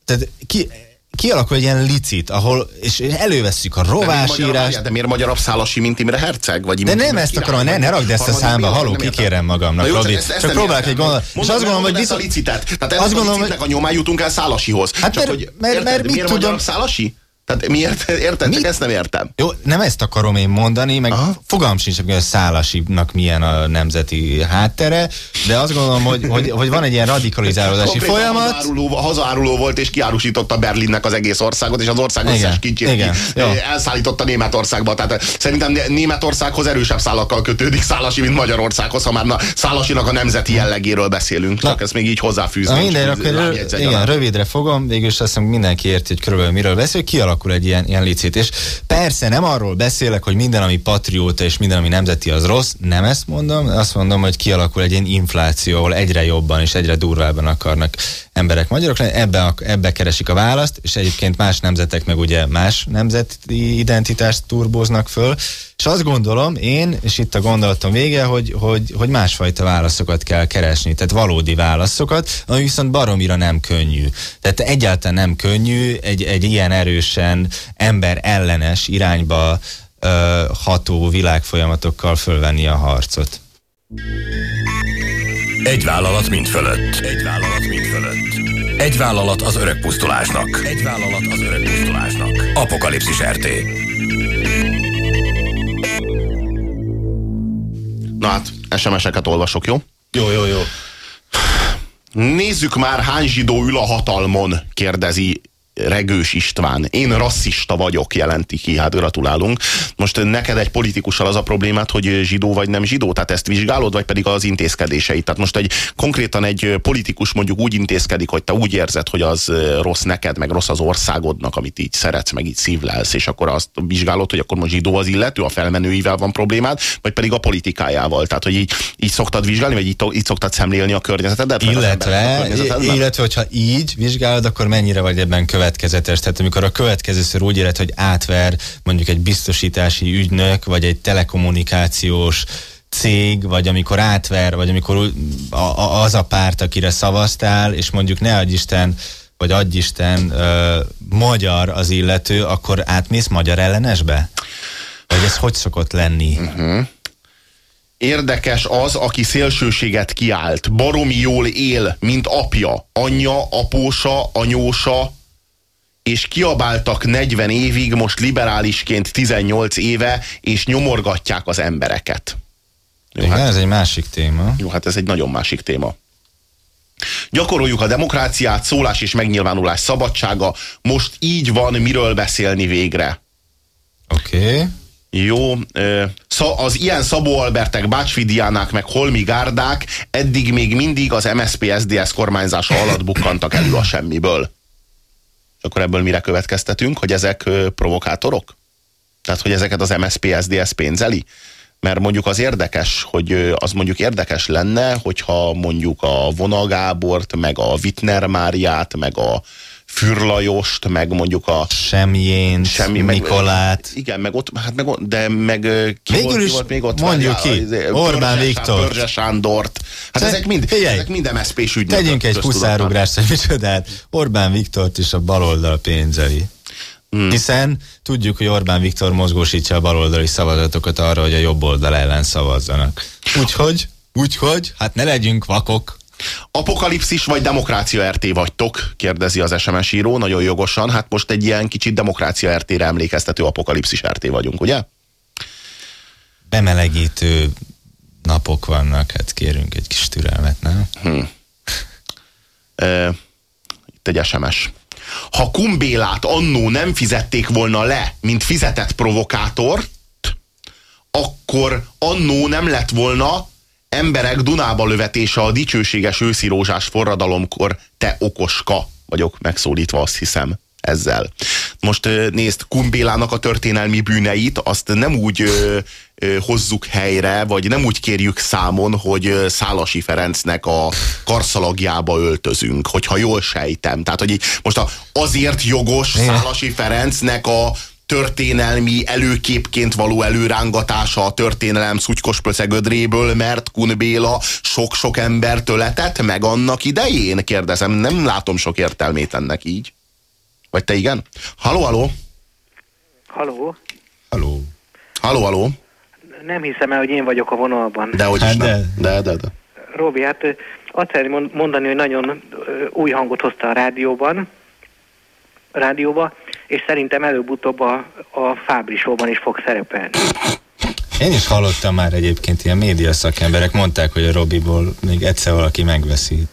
tehát ki, kialakul egy ilyen licit, ahol, és elővesszük a rovásírást. De, miért magyarabb Szálasi, mint Imre Herceg? Vagy de nem ezt akarom, ne, ne rakd ezt a számba, haló, kikérem magamnak, jó, Robi. Csak, csak próbálok egy gondolat. És azt gondolom, hogy viszont... a licitet. Tehát azt gondolom, hogy... a nyomán jutunk el Szálasihoz. Hát csak, mert, hogy, mert, mert, mit tudom... Szálasi? Tehát miért? Érted? Csak ezt nem értem. Jó, nem ezt akarom én mondani, meg Aha. fogalm sincs, hogy a Szálasibnak milyen a nemzeti háttere, de azt gondolom, hogy, hogy, hogy van egy ilyen radikalizálódási folyamat. Hazáruló, hazáruló volt, és kiárusította Berlinnek az egész országot, és az ország igen, összes kincsét igen, ki, elszállította Németországba. Tehát szerintem Németországhoz erősebb szállakkal kötődik Szálasi, mint Magyarországhoz, ha már na, Szálasinak a nemzeti jellegéről beszélünk. Csak ezt még így hozzáfűzni. Na minden, akkor igen, rövidre fogom, végül is azt hiszem mindenki érti, hogy körülbelül miről beszél, kialakul egy ilyen, ilyen licit. És persze nem arról beszélek, hogy minden, ami patrióta és minden, ami nemzeti, az rossz, nem ezt mondom, azt mondom, hogy kialakul egy ilyen infláció, ahol egyre jobban és egyre durvábban akarnak emberek magyarok lenni, ebbe, ebbe keresik a választ, és egyébként más nemzetek meg ugye más nemzeti identitást turbóznak föl, és azt gondolom én, és itt a gondolatom vége, hogy, hogy, hogy másfajta válaszokat kell keresni, tehát valódi válaszokat, ami viszont baromira nem könnyű. Tehát egyáltalán nem könnyű egy, egy ilyen erősen ember ellenes irányba ö, ható világfolyamatokkal fölvenni a harcot. Egy vállalat mind fölött. Egy vállalat mind fölött. Egy vállalat az öreg pusztulásnak. Egy vállalat az öreg pusztulásnak. Apokalipszis RT. Na hát, SMS-eket olvasok, jó? Jó, jó, jó. Nézzük már, hány zsidó ül a hatalmon, kérdezi Regős István. Én rasszista vagyok, jelenti ki, hát gratulálunk. Most neked egy politikussal az a problémát, hogy zsidó vagy nem zsidó, tehát ezt vizsgálod, vagy pedig az intézkedéseit. Tehát most egy konkrétan egy politikus mondjuk úgy intézkedik, hogy te úgy érzed, hogy az rossz neked, meg rossz az országodnak, amit így szeretsz, meg így szívlelsz, és akkor azt vizsgálod, hogy akkor most zsidó az illető, a felmenőivel van problémád, vagy pedig a politikájával. Tehát, hogy így, így szoktad vizsgálni, vagy így, így szoktad szemlélni a környezetedet? Illetve, illetve, hogyha így vizsgálod, akkor mennyire vagy ebben követ következetes. Tehát amikor a következőször úgy éred, hogy átver mondjuk egy biztosítási ügynök, vagy egy telekommunikációs cég, vagy amikor átver, vagy amikor az a párt, akire szavaztál, és mondjuk ne adj Isten, vagy adj Isten, ö, magyar az illető, akkor átmész magyar ellenesbe? Vagy ez hogy szokott lenni? Uh-huh. Érdekes az, aki szélsőséget kiált, baromi jól él, mint apja, anyja, apósa, anyósa, és kiabáltak 40 évig, most liberálisként 18 éve, és nyomorgatják az embereket. Jó, Igen, hát, ez egy másik téma. Jó, hát ez egy nagyon másik téma. Gyakoroljuk a demokráciát, szólás és megnyilvánulás szabadsága. Most így van, miről beszélni végre. Oké. Okay. Jó, az ilyen Szabó Albertek, Bácsfi Diánák, meg Holmi Gárdák eddig még mindig az MSZP-SZDSZ kormányzása alatt bukkantak elő a semmiből. És akkor ebből mire következtetünk, hogy ezek provokátorok? Tehát, hogy ezeket az MSZP, SZDSZ pénzeli? Mert mondjuk az érdekes, hogy az mondjuk érdekes lenne, hogyha mondjuk a Vonagábort, meg a Wittner Máriát, meg a Fürlajost, meg mondjuk a... Semjén, semmi, Mikolát. Meg, igen, meg ott, hát meg, de meg ki, Végül volt, ki volt még ott? Mondjuk ki, izé, Orbán Pörzse, Viktor. Pörzse Sándort. Hát Te, ezek mind, figyelj, ezek mind MSZP-s ügynökök. Tegyünk egy puszárugrást, hogy micsodát. Orbán Viktort is a baloldal pénzeli. Hmm. Hiszen tudjuk, hogy Orbán Viktor mozgósítja a baloldali szavazatokat arra, hogy a jobb oldal ellen szavazzanak. Úgyhogy, úgyhogy, hát ne legyünk vakok. Apokalipszis vagy demokrácia RT vagytok? kérdezi az SMS író, nagyon jogosan. Hát most egy ilyen kicsit demokrácia RT-re emlékeztető apokalipszis RT vagyunk, ugye? Bemelegítő napok vannak, hát kérünk egy kis türelmet, nem? Hmm. E, itt egy SMS. Ha Kumbélát annó nem fizették volna le, mint fizetett provokátor, akkor annó nem lett volna emberek Dunába lövetése a dicsőséges őszi rózsás forradalomkor te okoska vagyok megszólítva, azt hiszem ezzel. Most nézd, Kumbélának a történelmi bűneit, azt nem úgy ö, ö, hozzuk helyre, vagy nem úgy kérjük számon, hogy Szálasi Ferencnek a karszalagjába öltözünk, hogyha jól sejtem. Tehát, hogy most a, azért jogos Szálasi Ferencnek a történelmi előképként való előrángatása a történelem szutykos pöcegödréből, mert Kun Béla sok-sok ember töletett meg annak idején? Kérdezem, nem látom sok értelmét ennek így. Vagy te igen? Haló, haló? Haló? Haló. Haló, haló? Nem hiszem el, hogy én vagyok a vonalban. De hogy is hát de. de, de, de. Robi, hát azt szeretném mondani, hogy nagyon új hangot hozta a rádióban, rádióba, és szerintem előbb-utóbb a, a Fábri is fog szerepelni. Én is hallottam már egyébként, ilyen média szakemberek mondták, hogy a Robiból még egyszer valaki megveszi.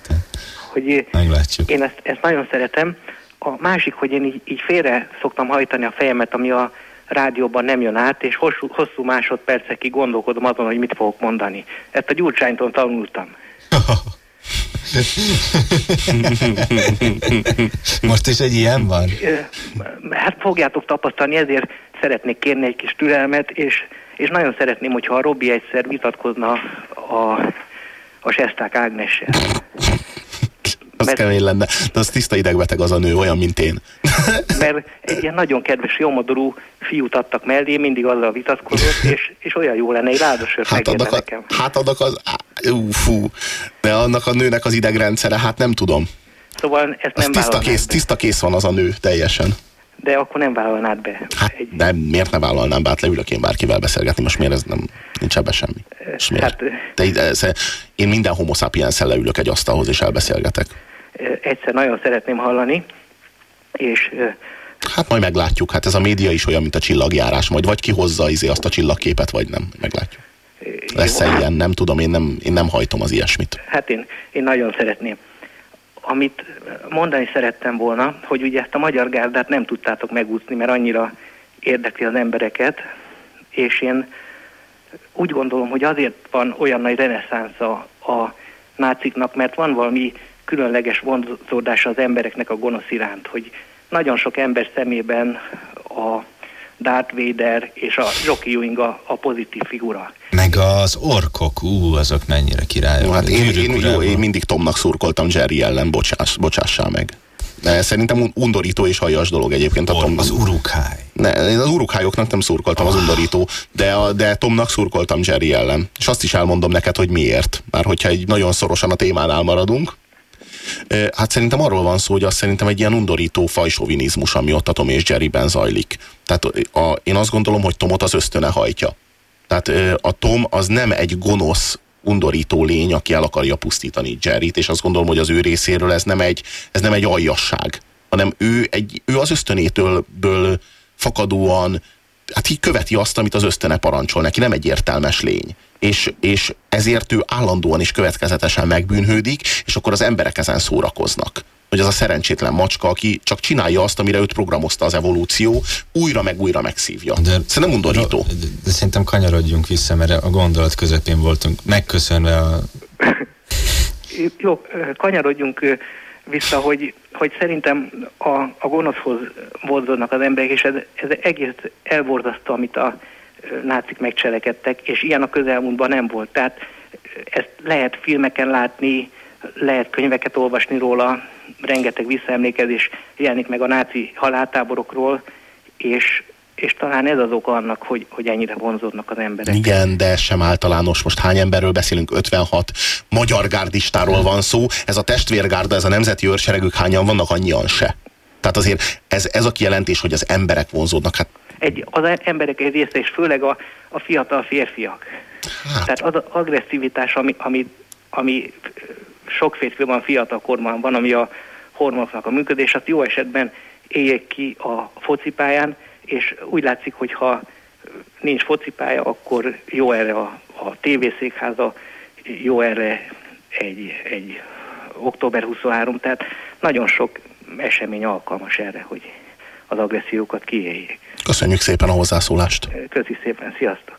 Hogy Meglátjuk. Én ezt, ezt nagyon szeretem. A másik, hogy én így, így félre szoktam hajtani a fejemet, ami a rádióban nem jön át, és hosszú, hosszú másodpercekig gondolkodom azon, hogy mit fogok mondani. Ezt a Gyurcsánytól tanultam. Most is egy ilyen van? Hát fogjátok tapasztalni, ezért szeretnék kérni egy kis türelmet, és, és nagyon szeretném, hogyha a Robi egyszer vitatkozna a, a Sesták Ágnessel. Az mert, kemény lenne. De az tiszta idegbeteg az a nő, olyan, mint én. Mert egy ilyen nagyon kedves, jómodorú fiút adtak mellé, mindig azzal vitatkozott, és, és olyan jó lenne, egy ládasört hát annak a, nekem. Hát annak az, ú, fú, de annak a nőnek az idegrendszere, hát nem tudom. Szóval ezt nem tiszta kész, be. tiszta kész van az a nő, teljesen. De akkor nem vállalnád be. Hát, egy... de miért ne vállalnám be? Hát leülök én bárkivel beszélgetni, most miért ez nem, nincs ebbe semmi. Miért? Hát, de, én minden homo sapiens leülök egy asztalhoz és elbeszélgetek egyszer nagyon szeretném hallani, és Hát majd meglátjuk, hát ez a média is olyan, mint a csillagjárás, majd vagy kihozza izé azt a csillagképet, vagy nem, meglátjuk. Lesz-e ilyen, nem tudom, én nem, én nem hajtom az ilyesmit. Hát én, én nagyon szeretném. Amit mondani szerettem volna, hogy ugye ezt a magyar gárdát nem tudtátok megúszni, mert annyira érdekli az embereket, és én úgy gondolom, hogy azért van olyan nagy reneszánsz a, a náciknak, mert van valami különleges vonzódása az embereknek a gonosz iránt, hogy nagyon sok ember szemében a Darth Vader és a Rocky Ewing a, a pozitív figura. Meg az orkok, ú, azok mennyire királyok. Hát én, én, jó, én mindig Tomnak szurkoltam Jerry ellen, bocsáss, bocsássál meg. De szerintem undorító és hajas dolog egyébként a Tom. Az urukály. Ne, én az urukályoknak nem szurkoltam, az ah. undorító, de, a, de Tomnak szurkoltam Jerry ellen. És azt is elmondom neked, hogy miért. Már hogyha egy nagyon szorosan a témánál maradunk, Hát szerintem arról van szó, hogy az szerintem egy ilyen undorító fajsovinizmus, ami ott a Tom és Jerryben zajlik. Tehát a, én azt gondolom, hogy Tomot az ösztöne hajtja. Tehát a Tom az nem egy gonosz, undorító lény, aki el akarja pusztítani Jerryt, és azt gondolom, hogy az ő részéről ez nem egy, ez nem egy aljasság, hanem ő, egy, ő az ösztönétől ből fakadóan hát így követi azt, amit az ösztöne parancsol neki, nem egy értelmes lény. És, és ezért ő állandóan és következetesen megbűnhődik, és akkor az emberek ezen szórakoznak hogy az a szerencsétlen macska, aki csak csinálja azt, amire őt programozta az evolúció, újra meg újra megszívja. De, Szerintem undorító. De, de, de szerintem kanyarodjunk vissza, mert a gondolat közepén voltunk. Megköszönve a... Jó, kanyarodjunk vissza, hogy, hogy szerintem a, a gonoszhoz vonzódnak az emberek, és ez, ez egész elborzasztó, amit a nácik megcselekedtek, és ilyen a közelmúltban nem volt. Tehát ezt lehet filmeken látni, lehet könyveket olvasni róla, rengeteg visszaemlékezés jelenik meg a náci haláltáborokról, és és talán ez az oka annak, hogy, hogy ennyire vonzódnak az emberek. Igen, de sem általános. Most hány emberről beszélünk? 56 magyar gárdistáról van szó. Ez a testvérgárda, ez a nemzeti őrseregük hányan vannak, annyian se. Tehát azért ez, ez a kijelentés, hogy az emberek vonzódnak. Hát... Egy, az emberek egy része, és főleg a, a fiatal férfiak. Hát. Tehát az, az agresszivitás, ami, ami, ami sok férfiban fiatal korban van, ami a hormonoknak a működés, azt jó esetben éljék ki a focipályán, és úgy látszik, hogy ha nincs focipálya, akkor jó erre a, a tévészékháza, jó erre egy, egy október 23, tehát nagyon sok esemény alkalmas erre, hogy az agressziókat kiéljék. Köszönjük szépen a hozzászólást. Köszi szépen, sziasztok!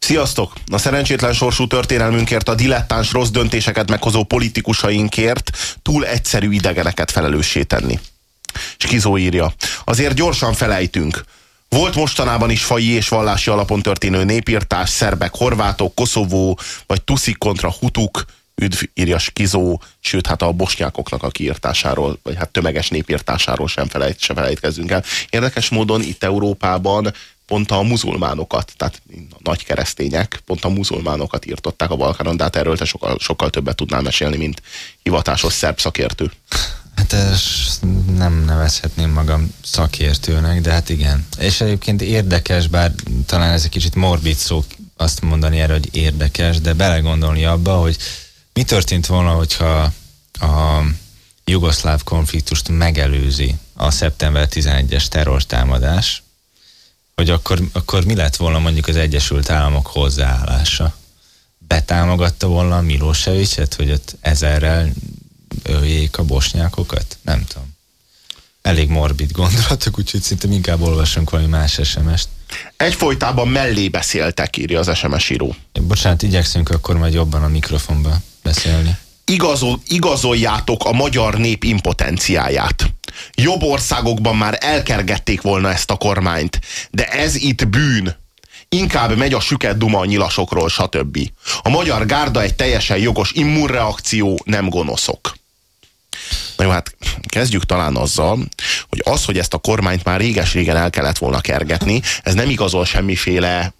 Sziasztok! A szerencsétlen sorsú történelmünkért, a dilettáns rossz döntéseket meghozó politikusainkért túl egyszerű idegeneket felelőssé tenni. És Kizó írja, azért gyorsan felejtünk. Volt mostanában is faji és vallási alapon történő népírtás, szerbek, horvátok, Koszovó, vagy tuszik kontra hutuk, üdv, írja Skizó, sőt, hát a bosnyákoknak a kiírtásáról, vagy hát tömeges népírtásáról sem, felejt, sem felejtkezzünk el. Érdekes módon itt Európában pont a muzulmánokat, tehát a nagy keresztények, pont a muzulmánokat írtották a Balkánon, de hát erről te sokkal, sokkal többet tudnál mesélni, mint hivatásos szerb szakértő. Hát nem nevezhetném magam szakértőnek, de hát igen. És egyébként érdekes, bár talán ez egy kicsit morbid szó azt mondani erre, hogy érdekes, de belegondolni abba, hogy mi történt volna, hogyha a jugoszláv konfliktust megelőzi a szeptember 11-es terrortámadás, hogy akkor, akkor mi lett volna mondjuk az Egyesült Államok hozzáállása? Betámogatta volna a Milosevicet, hogy ott ezerrel öljék a bosnyákokat? Nem tudom. Elég morbid gondolatok, úgyhogy szinte inkább olvasunk valami más SMS-t. Egyfolytában mellé beszéltek, írja az SMS író. Bocsánat, igyekszünk akkor majd jobban a mikrofonba beszélni. Igazol, igazoljátok a magyar nép impotenciáját. Jobb országokban már elkergették volna ezt a kormányt, de ez itt bűn. Inkább megy a süket duma a nyilasokról, stb. A magyar gárda egy teljesen jogos immunreakció, nem gonoszok. Na jó, hát kezdjük talán azzal, hogy az, hogy ezt a kormányt már réges-régen el kellett volna kergetni, ez nem igazol semmiféle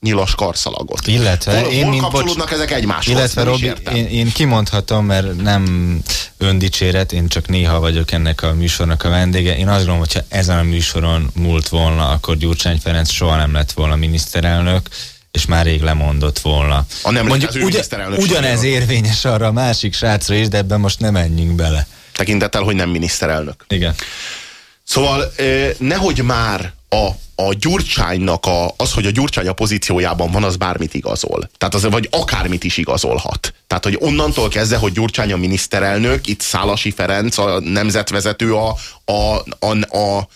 nyilas karszalagot. Illetve hol, én, hol kapcsolódnak pont, ezek egymáshoz? Illetve Robi, én, én kimondhatom, mert nem öndicséret, én csak néha vagyok ennek a műsornak a vendége. Én azt gondolom, hogyha ezen a műsoron múlt volna, akkor Gyurcsány Ferenc soha nem lett volna miniszterelnök, és már rég lemondott volna. A nem Mondjuk ugyan, ugyanez érvényes arra a másik srácra is, de ebben most nem menjünk bele. Tekintettel, hogy nem miniszterelnök. Igen. Szóval nehogy már a, a Gyurcsánynak a, az, hogy a Gyurcsány a pozíciójában van, az bármit igazol. Tehát az, vagy akármit is igazolhat. Tehát, hogy onnantól kezdve, hogy Gyurcsány a miniszterelnök, itt Szálasi Ferenc, a nemzetvezető a, a, a, a,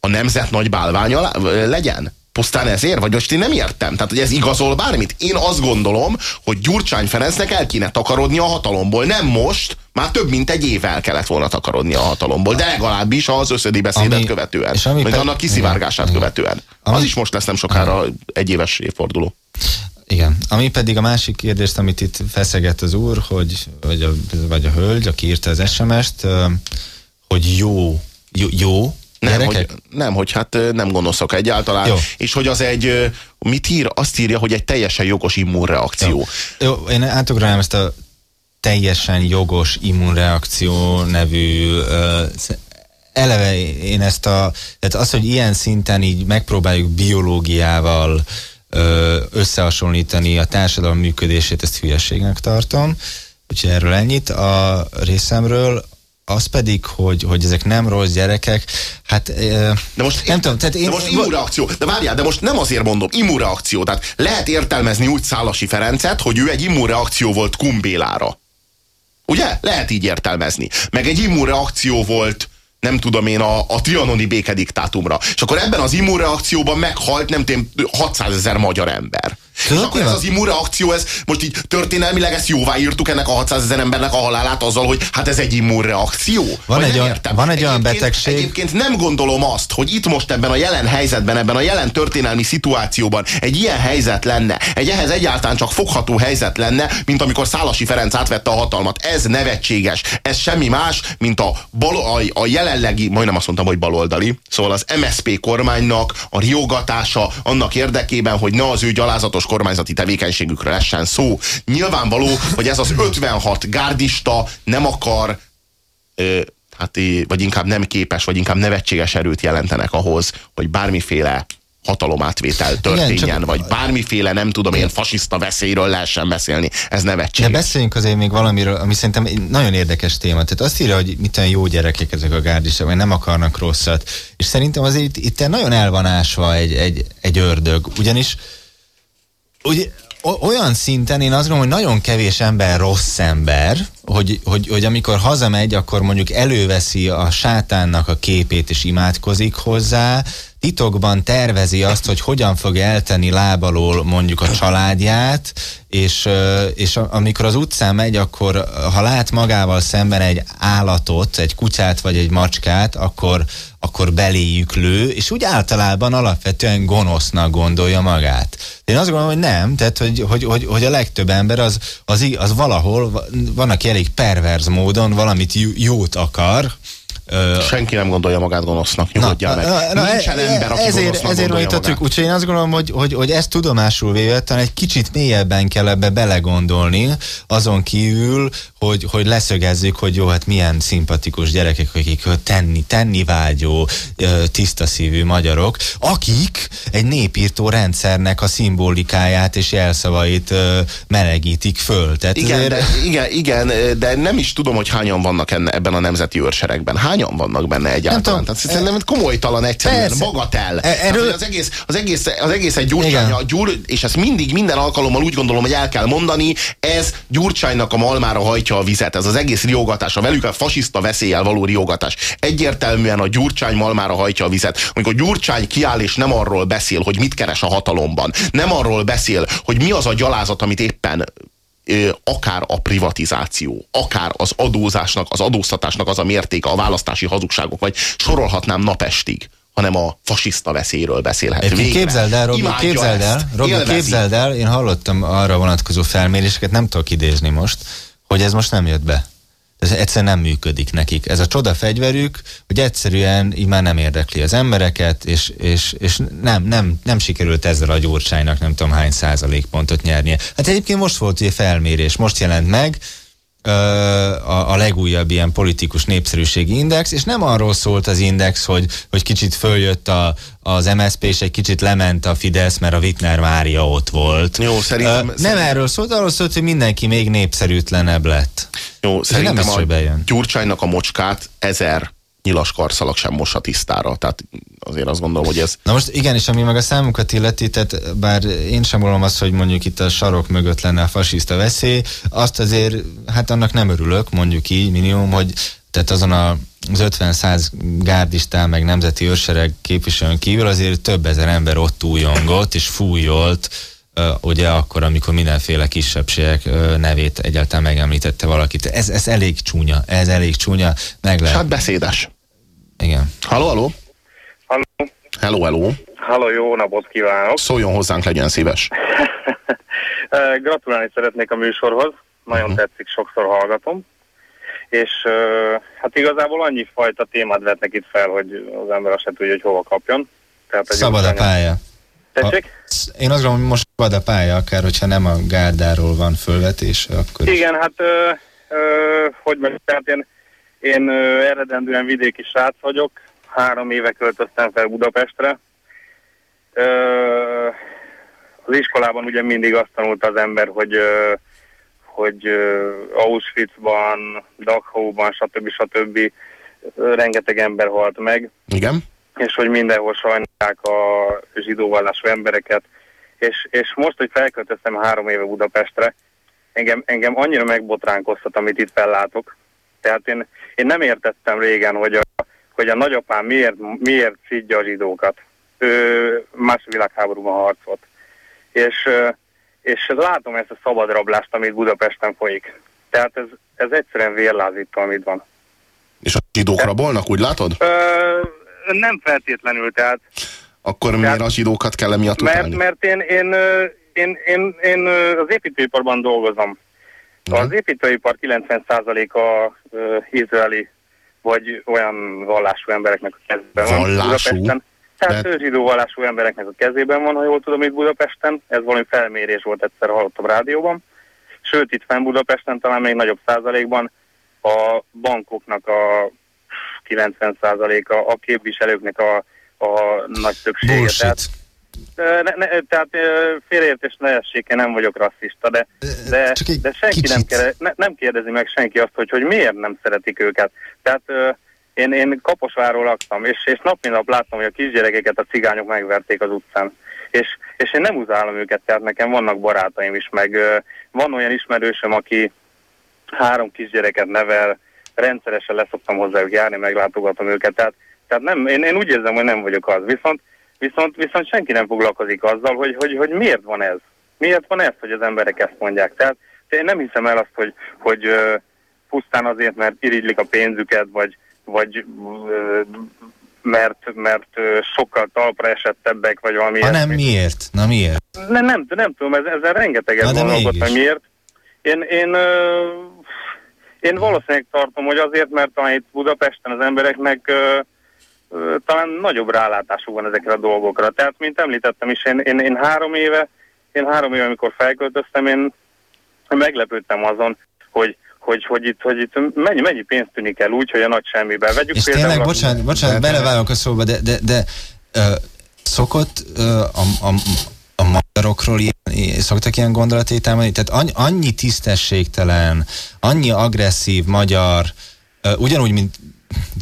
a nemzet nagy bálványa legyen? Pusztán ezért? Vagy most én nem értem. Tehát, hogy ez igazol bármit? Én azt gondolom, hogy Gyurcsány Ferencnek el kéne takarodni a hatalomból. Nem most, már több mint egy évvel kellett volna takarodni a hatalomból, de legalábbis az összödi beszédet ami, követően, és ami vagy annak kiszivárgását igen, követően. Ami, az is most lesz nem sokára egy éves évforduló. Igen. Ami pedig a másik kérdést, amit itt feszeget az úr, hogy, vagy, a, vagy a hölgy, aki írta az SMS-t, hogy jó, jó, jó nem hogy, nem, hogy hát nem gonoszak egyáltalán, Jó. és hogy az egy, mit ír? Azt írja, hogy egy teljesen jogos immunreakció. Jó, Jó én átugranám ezt a teljesen jogos immunreakció nevű uh, eleve én ezt a, tehát az, hogy ilyen szinten így megpróbáljuk biológiával összehasonlítani a társadalom működését, ezt hülyeségnek tartom. Úgyhogy erről ennyit a részemről az pedig, hogy, hogy ezek nem rossz gyerekek, hát de most, nem tudom, tehát én... De most immunreakció, de várjál, de most nem azért mondom, immunreakció, tehát lehet értelmezni úgy Szálasi Ferencet, hogy ő egy immunreakció volt Kumbélára. Ugye? Lehet így értelmezni. Meg egy immunreakció volt nem tudom én, a, a trianoni békediktátumra. És akkor ebben az immunreakcióban meghalt, nem tudom, 600 ezer magyar ember. És akkor ez az immunreakció, ez most így történelmileg ezt jóvá írtuk ennek a 600 ezer embernek a halálát azzal, hogy hát ez egy immunreakció. Van, egy, olyan, van egy olyan betegség. Egyébként nem gondolom azt, hogy itt most ebben a jelen helyzetben, ebben a jelen történelmi szituációban egy ilyen helyzet lenne, egy ehhez egyáltalán csak fogható helyzet lenne, mint amikor Szálasi Ferenc átvette a hatalmat. Ez nevetséges. Ez semmi más, mint a, bal, a, a jelenlegi, majdnem azt mondtam, hogy baloldali, szóval az MSP kormánynak a riogatása annak érdekében, hogy ne az ő gyalázatos kormányzati tevékenységükről essen szó. Nyilvánvaló, hogy ez az 56 gárdista nem akar ö, hát, vagy inkább nem képes, vagy inkább nevetséges erőt jelentenek ahhoz, hogy bármiféle hatalomátvétel történjen, Igen, csak... vagy bármiféle, nem tudom én, fasiszta veszélyről lehessen beszélni. Ez nevetséges. De beszéljünk azért még valamiről, ami szerintem egy nagyon érdekes téma. Tehát azt írja, hogy mit jó gyerekek ezek a gárdisok, vagy nem akarnak rosszat. És szerintem azért itt, itt nagyon el van ásva egy, egy, egy ördög. Ugyanis Ugye, olyan szinten én azt gondolom, hogy nagyon kevés ember rossz ember, hogy, hogy, hogy amikor hazamegy, akkor mondjuk előveszi a sátánnak a képét és imádkozik hozzá, titokban tervezi azt, hogy hogyan fog eltenni lábalól mondjuk a családját, és, és amikor az utcán megy, akkor ha lát magával szemben egy állatot, egy kutyát vagy egy macskát, akkor, akkor beléjük lő, és úgy általában alapvetően gonosznak gondolja magát. Én azt gondolom, hogy nem, tehát hogy, hogy, hogy, hogy a legtöbb ember az, az, az valahol, van, aki elég perverz módon valamit jót akar, Senki nem gondolja magát gonosznak, nyugodjál meg. Na, na, Nincsen e- ember, aki ezért, ezért magát. Úgyhogy én azt gondolom, hogy, hogy, hogy ezt tudomásul véve, talán egy kicsit mélyebben kell ebbe belegondolni, azon kívül, hogy, hogy leszögezzük, hogy jó, hát milyen szimpatikus gyerekek, akik tenni, tenni vágyó, tiszta szívű magyarok, akik egy népírtó rendszernek a szimbolikáját és jelszavait melegítik föl. Tehát igen, de, igen, igen, de nem is tudom, hogy hányan vannak enne, ebben a nemzeti őrseregben. Hányan vannak benne egyáltalán? Nem Tehát komolytalan egyszerűen, Persze. magatel. E- erről... az, egész, az, egész, az egész egy gyurcsány, gyur, és ezt mindig, minden alkalommal úgy gondolom, hogy el kell mondani, ez Gyurcsánynak a malmára hajtja a vizet. Ez az egész riogatás, a velük a fasiszta veszéllyel való riogatás. Egyértelműen a Gyurcsány malmára hajtja a vizet. Amikor Gyurcsány kiáll és nem arról beszél, hogy mit keres a hatalomban, nem arról beszél, hogy mi az a gyalázat, amit éppen akár a privatizáció, akár az adózásnak, az adóztatásnak az a mértéke, a választási hazugságok, vagy sorolhatnám napestig hanem a fasiszta veszélyről beszélhet. Végre. Képzeld el, Robi, képzeld el, Robi, képzeld el, én hallottam arra vonatkozó felméréseket, nem tudok idézni most, hogy ez most nem jött be. Ez egyszerűen nem működik nekik. Ez a csoda fegyverük, hogy egyszerűen így már nem érdekli az embereket, és, és, és nem, nem, nem sikerült ezzel a gyurcsánynak nem tudom hány százalékpontot nyernie. Hát egyébként most volt egy felmérés, most jelent meg, a, a legújabb ilyen politikus népszerűségi index, és nem arról szólt az index, hogy, hogy kicsit följött a, az MSZP, és egy kicsit lement a Fidesz, mert a Wittner Mária ott volt. Jó, szerintem... Uh, nem szerintem... erről szólt, arról szólt, hogy mindenki még népszerűtlenebb lett. Jó, szerintem nem a Gyurcsánynak a mocskát ezer nyilas karszalak sem mossa tisztára. Tehát azért azt gondolom, hogy ez... Na most igen, és ami meg a számunkat illeti, tehát bár én sem gondolom azt, hogy mondjuk itt a sarok mögött lenne a fasiszta veszély, azt azért, hát annak nem örülök, mondjuk így, minimum, hogy tehát azon a az 50-100 gárdistán, meg nemzeti őrsereg képviselőn kívül azért több ezer ember ott újongott és fújolt, ugye akkor, amikor mindenféle kisebbségek nevét egyáltalán megemlítette valakit. Ez, ez elég csúnya, ez elég csúnya, meg lehet. Hát beszédes. Igen. Halló, halló. Halló. Hello, hello. Halló, jó napot kívánok. Szóljon hozzánk, legyen szíves. Gratulálni szeretnék a műsorhoz. Nagyon uh-huh. tetszik, sokszor hallgatom. És hát igazából annyi fajta témát vetnek itt fel, hogy az ember azt se tudja, hogy hova kapjon. Tehát Szabad a pálya. Tessék? A, én azt gondolom, hogy most szabad a pálya, akár hogyha nem a gárdáról van fölvetés, akkor Igen, hát ö, ö, hogy mondjam, tehát én én ö, eredendően vidéki srác vagyok, három éve költöztem fel Budapestre. Ö, az iskolában ugye mindig azt tanult az ember, hogy ö, hogy ö, Auschwitzban, Dachau-ban, stb. stb. rengeteg ember halt meg. Igen. És hogy mindenhol sajnálják a zsidóvallású embereket. És, és most, hogy felköltöztem három éve Budapestre, engem, engem annyira megbotránkoztat, amit itt fellátok, tehát én, én nem értettem régen, hogy a, hogy a nagyapám miért, miért szidja a zsidókat. Ő más világháborúban harcolt. És, és látom ezt a szabadrablást, amit Budapesten folyik. Tehát ez, ez egyszerűen vérlázító, amit van. És a zsidók rabolnak, úgy látod? Ö, nem feltétlenül, tehát... Akkor tehát, miért a zsidókat kell emiatt mert, mert én, én, én, én, én az építőiparban dolgozom. Az építőipar 90%-a izraeli vagy olyan vallású embereknek a kezében van. Vallású? Budapesten. Tehát De... zsidó vallású embereknek a kezében van, ha jól tudom, itt Budapesten. Ez valami felmérés volt, egyszer hallottam rádióban. Sőt, itt fenn Budapesten talán még nagyobb százalékban a bankoknak a 90%-a, a képviselőknek a, a nagy többsége. Bullshit. Tehát ne, ne, tehát félreértés ne essék, én nem vagyok rasszista, de, de, de senki nem, kere, ne, nem kérdezi meg senki azt, hogy, hogy miért nem szeretik őket. Tehát én, én Kaposváról laktam, és, és nap mint nap láttam, hogy a kisgyerekeket a cigányok megverték az utcán. És, és én nem uzálom őket, tehát nekem vannak barátaim is, meg van olyan ismerősöm, aki három kisgyereket nevel, rendszeresen leszoktam hozzájuk járni, meglátogatom őket, tehát Tehát nem, én, én úgy érzem, hogy nem vagyok az. Viszont, viszont, viszont senki nem foglalkozik azzal, hogy, hogy, hogy miért van ez. Miért van ez, hogy az emberek ezt mondják. Tehát én nem hiszem el azt, hogy, hogy uh, pusztán azért, mert irigylik a pénzüket, vagy, vagy uh, mert, mert sokkal talpra esettebbek, vagy valami Ha nem, miért? Na miért? Ne, nem, nem tudom, ez, ezzel rengeteget gondolkodtam, miért. Én, én, én valószínűleg tartom, hogy azért, mert talán itt Budapesten az embereknek talán nagyobb rálátásuk van ezekre a dolgokra. Tehát, mint említettem is, én, én, én három éve, én három éve, amikor felköltöztem, én meglepődtem azon, hogy hogy, hogy itt, hogy itt mennyi, mennyi pénzt tűnik el úgy, hogy a nagy semmiben vegyük. És tényleg, bocsánat, bocsánat, beleválok a szóba, de, de, de uh, szokott uh, a, a, a magyarokról ilyen, szoktak ilyen gondolatot támadni? Tehát annyi, tisztességtelen, annyi agresszív magyar, ugyanúgy, mint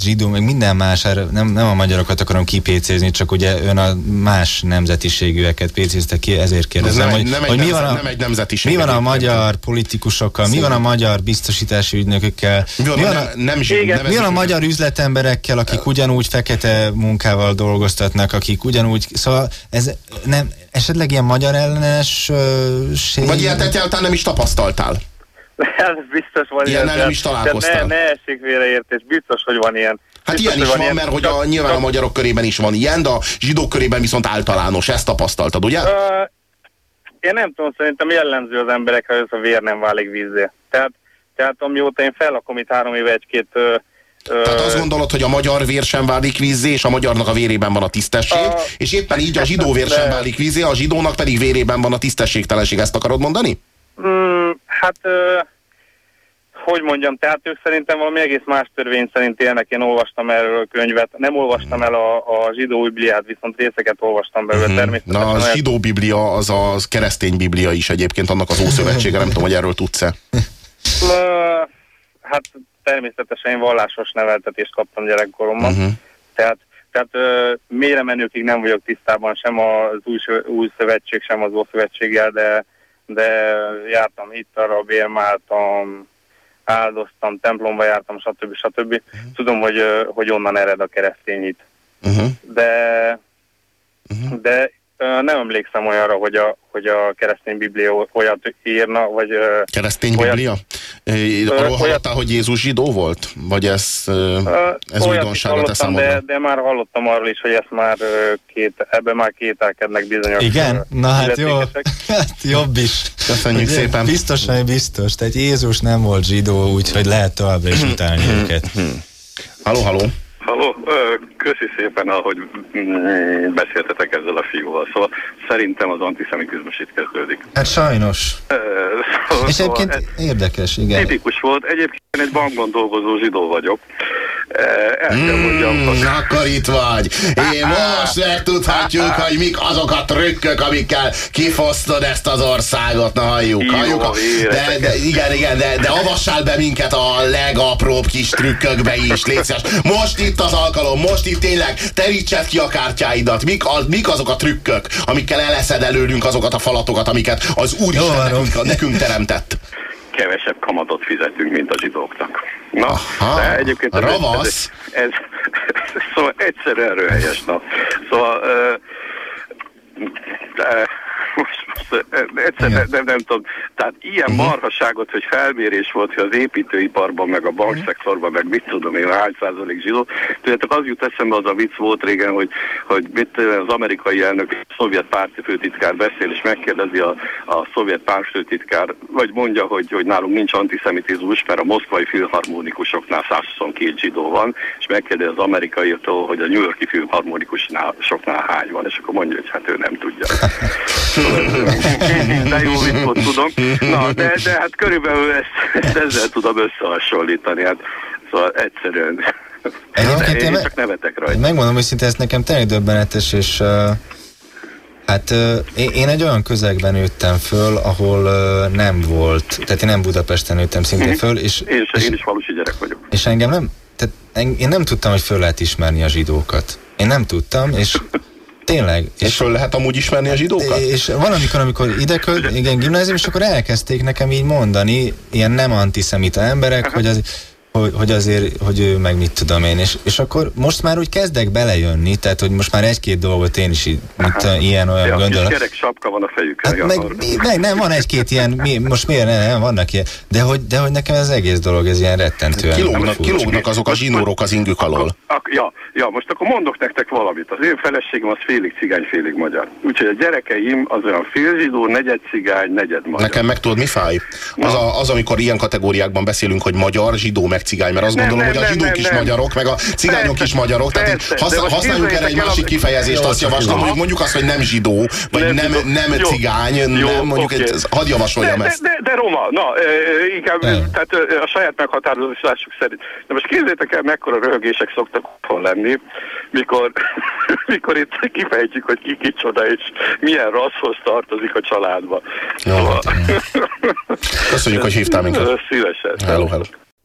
zsidó, meg minden más, nem, nem a magyarokat akarom kipécézni, csak ugye ön a más nemzetiségűeket pécézte ki, ezért kérdezem, nem, hogy, nem hogy mi, van a, nem egy nemzetiség mi van a magyar politikusokkal, mi van a magyar biztosítási ügynökökkel, mi van, mi van, a, nem, nem, mi van a magyar üzletemberekkel, akik ugyanúgy fekete munkával dolgoztatnak, akik ugyanúgy, szóval ez nem, esetleg ilyen magyar ellenes Vagy ilyet egyáltalán nem is tapasztaltál? Ez biztos van ilyen. Ilyen nem is találkoztál. Ne, ne essék félreértés, biztos, hogy van ilyen. Hát biztos, ilyen is van, van mert hogy a, nyilván a magyarok körében is van ilyen, de a zsidók körében viszont általános. Ezt tapasztaltad, ugye? Uh, én nem tudom, szerintem jellemző az emberekre, hogy ez a vér nem válik vízé. Tehát, tehát amióta én fellakom itt három éve egy-két uh, tehát azt gondolod, hogy a magyar vér sem válik vízé, és a magyarnak a vérében van a tisztesség, a... és éppen így a zsidó vér sem válik vízé, a zsidónak pedig vérében van a tisztességtelenség. Ezt akarod mondani? Mm, hát, hogy mondjam, tehát ők szerintem valami egész más törvény szerint élnek. Én olvastam erről a könyvet. Nem olvastam el a, a zsidó bibliát, viszont részeket olvastam belőle uh-huh. természetesen. Na, a zsidó biblia az a keresztény biblia is egyébként, annak az Ószövetsége, nem tudom, hogy erről tudsz-e. hát természetesen én vallásos neveltetést kaptam gyerekkoromban. Uh-huh. Tehát tehát ö, mélyre menőkig nem vagyok tisztában sem az új, új szövetség, sem az Ószövetséggel, de de jártam arra, bérmáltam, áldoztam, templomba jártam, stb. stb. Uh-huh. Tudom, hogy, hogy onnan ered a keresztényit. Uh-huh. De, uh-huh. de nem emlékszem olyanra, hogy a, hogy a keresztény biblia olyat írna, vagy... Keresztény olyat, biblia? Arról hallottál, hogy Jézus zsidó volt? Vagy ez, ez újdonságot teszem de, de már hallottam arról is, hogy ezt már két, ebben már kételkednek bizonyos... Igen? Na hát jó, hát jobb is. Köszönjük Ugye, szépen. Biztos, hogy biztos. Tehát Jézus nem volt zsidó, úgyhogy lehet továbbra is utálni őket. Halló, halló. Halló, köszi szépen, ahogy mm, beszéltetek ezzel a fiúval. Szóval szerintem az antiszemitizmus itt kezdődik. Hát sajnos. Szóval, És egyébként szóval érdekes, igen. Tipikus volt. Egyébként egy bankban dolgozó zsidó vagyok. Kell mm. Akkor itt vagy. Én most megtudhatjuk, hogy mik azok a trükkök, amikkel kifosztod ezt az országot. Na halljuk, Jó, halljuk. A... De, de, igen, igen, de, de avassál be minket a legapróbb kis trükkökbe is. Légy Most itt az alkalom, most itt tényleg terítsed ki a kártyáidat. Mik, a, mik azok a trükkök, amikkel eleszed előlünk azokat a falatokat, amiket az Úristen nekünk, nekünk teremtett? kevesebb kamatot fizetünk, mint a zsidóknak. Na, Aha, de egyébként ez, ravasz. Ez, ez, ez, szóval egyszerűen röhelyes nap. Szóval de, most, most egyszer nem, nem, nem tudom, tehát ilyen marhaságot, hogy felmérés volt, hogy az építőiparban, meg a bankszektorban, meg mit tudom én, hány százalék zsidó. Tudjátok, az jut eszembe, az a vicc volt régen, hogy, hogy mit, az amerikai elnök, a szovjet párti főtitkár beszél, és megkérdezi a, a szovjet pártfőtitkár, vagy mondja, hogy, hogy nálunk nincs antiszemitizmus, mert a moszkvai filharmonikusoknál 122 zsidó van, és megkérdezi az amerikaitól, hogy a New Yorki filharmonikusnál soknál hány van, és akkor mondja, hogy hát ő nem tudja. de jó viccot tudom. Na, de, de hát körülbelül ezt, ezt ezzel tudom összehasonlítani. Hát, szóval egyszerűen Egyébként én, én csak nevetek rajta. Megmondom, hogy szinte ez nekem tényleg döbbenetes, és uh, hát én, egy olyan közegben nőttem föl, ahol nem volt, tehát én nem Budapesten nőttem szintén mhm. föl, és... Én és, én is falusi gyerek vagyok. És engem nem, tehát én nem tudtam, hogy föl lehet ismerni a zsidókat. Én nem tudtam, és Tényleg. És, föl lehet amúgy ismerni a zsidókat? És valamikor, amikor ide költ, igen, gimnázium, és akkor elkezdték nekem így mondani, ilyen nem antiszemita emberek, hogy az, hogy, hogy azért, hogy ő meg mit tudom én, és, és akkor most már úgy kezdek belejönni, tehát hogy most már egy-két dolgot én is mint ilyen olyan ja, gondolom. gyerek sapka van a fejükön. Hát meg, meg, nem, van egy-két ilyen, mi, most miért nem, nem, vannak ilyen, de hogy, de hogy nekem ez egész dolog, ez ilyen rettentően. Kilógnak, kilógnak azok a zsinórok az ingük alól. Ja, ja, most akkor mondok nektek valamit. Az én feleségem az félig cigány, félig magyar. Úgyhogy a gyerekeim az olyan fél zsidó, negyed cigány, negyed magyar. Nekem meg tudod, mi fáj? Az, a, az, amikor ilyen kategóriákban beszélünk, hogy magyar, zsidó, meg cigány, mert azt nem, gondolom, nem, hogy a zsidók nem, is nem. magyarok, meg a cigányok persze, is magyarok, tehát persze, hasz, használjunk erre egy másik kifejezést, azt javaslom, hogy mondjuk azt, hogy nem zsidó, vagy nem, nem, nem jó, cigány, jó, nem, mondjuk, okay. egy, hadd javasoljam de, ezt. De, de, de Roma, na, inkább, nem. tehát a saját meghatározásuk szerint. De most képzeljétek el, mekkora röhögések szoktak otthon lenni, mikor, mikor itt kifejtjük, hogy ki kicsoda, és milyen rasszhoz tartozik a családba. Jó, szóval... Köszönjük, hogy hívtál minket. Szívesen. Hello, hello.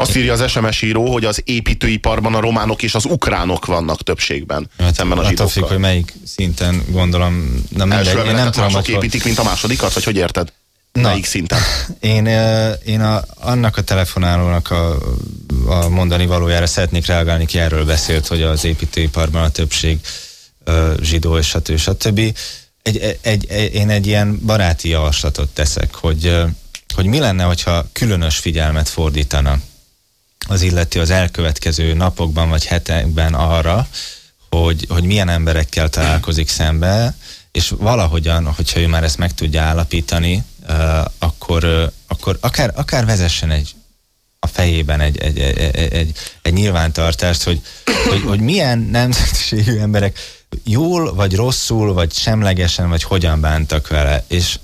Azt írja az SMS író, hogy az építőiparban a románok és az ukránok vannak többségben, hát, szemben a zsidókkal. Függ, hogy melyik szinten gondolom, nem mindegy, én nem tudom, mások építik, mint a másodikat, vagy hogy érted? Na, Melyik szinten? Én, én a, annak a telefonálónak a, a mondani valójára szeretnék reagálni, ki erről beszélt, hogy az építőiparban a többség zsidó és stb. stb. Egy, egy, egy, én egy ilyen baráti javaslatot teszek, hogy, hogy mi lenne, hogyha különös figyelmet fordítana az illető az elkövetkező napokban vagy hetekben arra, hogy, hogy milyen emberekkel találkozik szembe, és valahogyan, hogyha ő már ezt meg tudja állapítani, akkor, akkor akár, akár vezessen egy a fejében egy, egy, egy, egy, egy, egy nyilvántartást, hogy, hogy, hogy milyen nemzetiségű emberek jól, vagy rosszul, vagy semlegesen, vagy hogyan bántak vele, és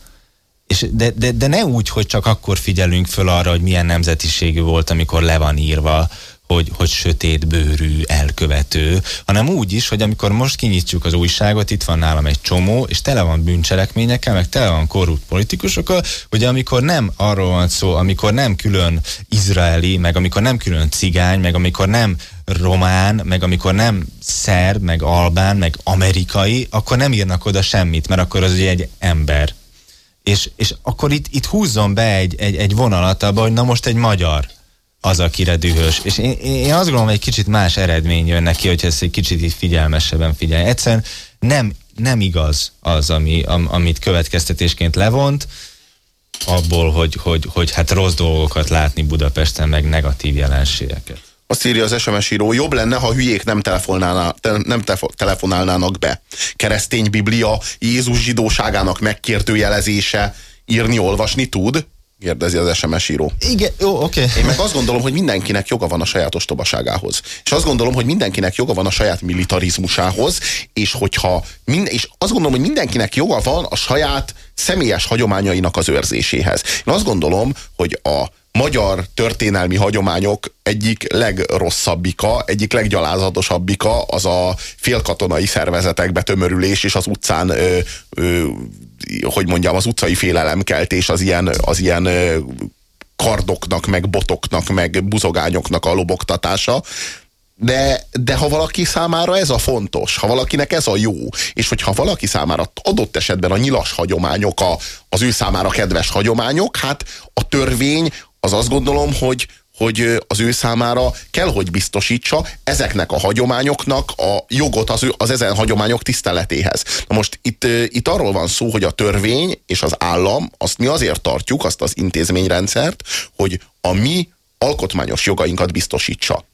és de, de, de ne úgy, hogy csak akkor figyelünk föl arra, hogy milyen nemzetiségű volt, amikor le van írva, hogy, hogy sötét bőrű elkövető, hanem úgy is, hogy amikor most kinyitjuk az újságot, itt van nálam egy csomó, és tele van bűncselekményekkel, meg tele van korrupt politikusokkal, hogy amikor nem arról van szó, amikor nem külön izraeli, meg amikor nem külön cigány, meg amikor nem román, meg amikor nem szerb, meg albán, meg amerikai, akkor nem írnak oda semmit, mert akkor az ugye egy ember és, és akkor itt, itt húzzon be egy, egy, egy vonalat abba, hogy na most egy magyar az, akire dühös. És én, én azt gondolom, hogy egy kicsit más eredmény jön neki, hogy ezt egy kicsit így figyelmesebben figyelj. Egyszerűen nem, nem igaz az, ami, am, amit következtetésként levont, abból, hogy, hogy, hogy hát rossz dolgokat látni Budapesten, meg negatív jelenségeket. Azt írja az SMS író, jobb lenne, ha hülyék nem, nem telefonálnának be. Keresztény Biblia, Jézus zsidóságának megkértőjelezése, írni, olvasni tud? Kérdezi az SMS író. Igen, jó, oké. Okay. Én meg azt gondolom, hogy mindenkinek joga van a saját ostobaságához. És azt gondolom, hogy mindenkinek joga van a saját militarizmusához, és hogyha mind, és azt gondolom, hogy mindenkinek joga van a saját személyes hagyományainak az őrzéséhez. Én azt gondolom, hogy a magyar történelmi hagyományok egyik legrosszabbika, egyik leggyalázatosabbika az a félkatonai szervezetek betömörülés és az utcán, ö, ö, hogy mondjam, az utcai félelemkeltés, az ilyen, az ilyen kardoknak, meg botoknak, meg buzogányoknak a lobogtatása, de, de ha valaki számára ez a fontos, ha valakinek ez a jó, és hogyha valaki számára adott esetben a nyilas hagyományok a, az ő számára kedves hagyományok, hát a törvény az azt gondolom, hogy, hogy az ő számára kell, hogy biztosítsa ezeknek a hagyományoknak a jogot az, ő, az ezen hagyományok tiszteletéhez. Na most itt, itt arról van szó, hogy a törvény és az állam, azt mi azért tartjuk, azt az intézményrendszert, hogy a mi alkotmányos jogainkat biztosítsa.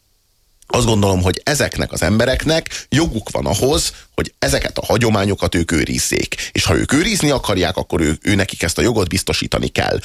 Azt gondolom, hogy ezeknek az embereknek joguk van ahhoz, hogy ezeket a hagyományokat ők őrizzék. És ha ők őrizni akarják, akkor ő, ő nekik ezt a jogot biztosítani kell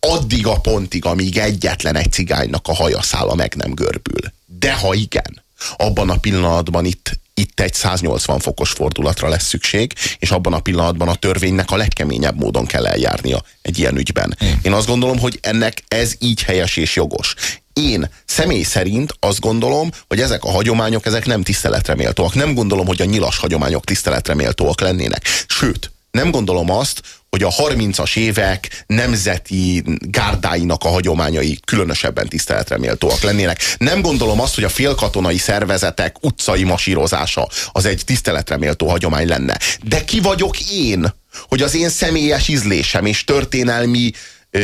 addig a pontig, amíg egyetlen egy cigánynak a hajaszála meg nem görbül. De ha igen, abban a pillanatban itt, itt egy 180 fokos fordulatra lesz szükség, és abban a pillanatban a törvénynek a legkeményebb módon kell eljárnia egy ilyen ügyben. Én azt gondolom, hogy ennek ez így helyes és jogos. Én Személy szerint azt gondolom, hogy ezek a hagyományok, ezek nem tiszteletre méltóak. Nem gondolom, hogy a nyilas hagyományok tiszteletre méltóak lennének. Sőt, nem gondolom azt, hogy a 30-as évek nemzeti gárdáinak a hagyományai különösebben tiszteletre méltóak lennének. Nem gondolom azt, hogy a félkatonai szervezetek utcai masírozása az egy tiszteletre méltó hagyomány lenne. De ki vagyok én, hogy az én személyes ízlésem és történelmi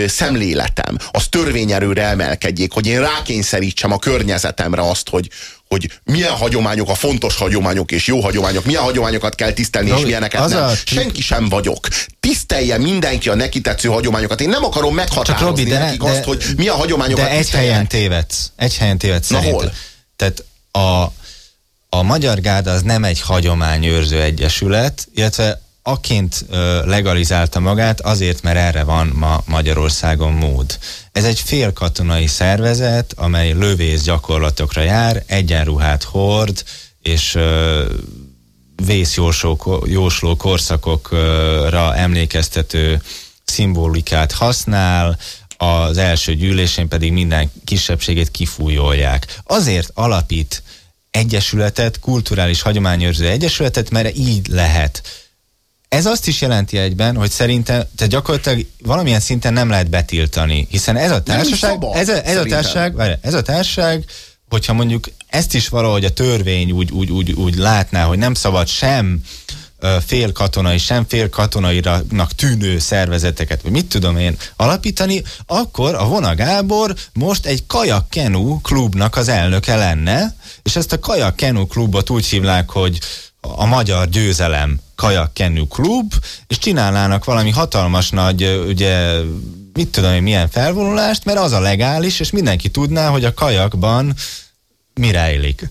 szemléletem, az törvényerőre emelkedjék, hogy én rákényszerítsem a környezetemre azt, hogy, hogy milyen hagyományok a fontos hagyományok és jó hagyományok, milyen hagyományokat kell tisztelni, no, és milyeneket nem. A... Senki sem vagyok. Tisztelje mindenki a neki tetsző hagyományokat. Én nem akarom meghatározni Robi, de, nekik de, azt, hogy milyen hagyományokat De egy helyen tévedsz. Egy helyen tévedsz Na hol? Tehát a, a Magyar Gárda az nem egy hagyományőrző egyesület, illetve aként legalizálta magát azért, mert erre van ma Magyarországon mód. Ez egy félkatonai szervezet, amely lövész gyakorlatokra jár, egyenruhát hord, és vészjósló korszakokra emlékeztető szimbolikát használ, az első gyűlésén pedig minden kisebbségét kifújolják. Azért alapít egyesületet, kulturális hagyományőrző egyesületet, mert így lehet ez azt is jelenti egyben, hogy szerintem te gyakorlatilag valamilyen szinten nem lehet betiltani, hiszen ez a társaság, szabad, ez, a, ez a társaság, ez a társaság, hogyha mondjuk ezt is valahogy a törvény úgy, úgy, úgy, úgy látná, hogy nem szabad sem fél katonai, sem fél katonainak tűnő szervezeteket, vagy mit tudom én alapítani, akkor a Vona Gábor most egy kajak kenu klubnak az elnöke lenne, és ezt a kajak kenu klubot úgy hívnák, hogy a magyar győzelem kajak kenő klub, és csinálnának valami hatalmas nagy, ugye, mit tudom én, milyen felvonulást, mert az a legális, és mindenki tudná, hogy a kajakban mi rejlik.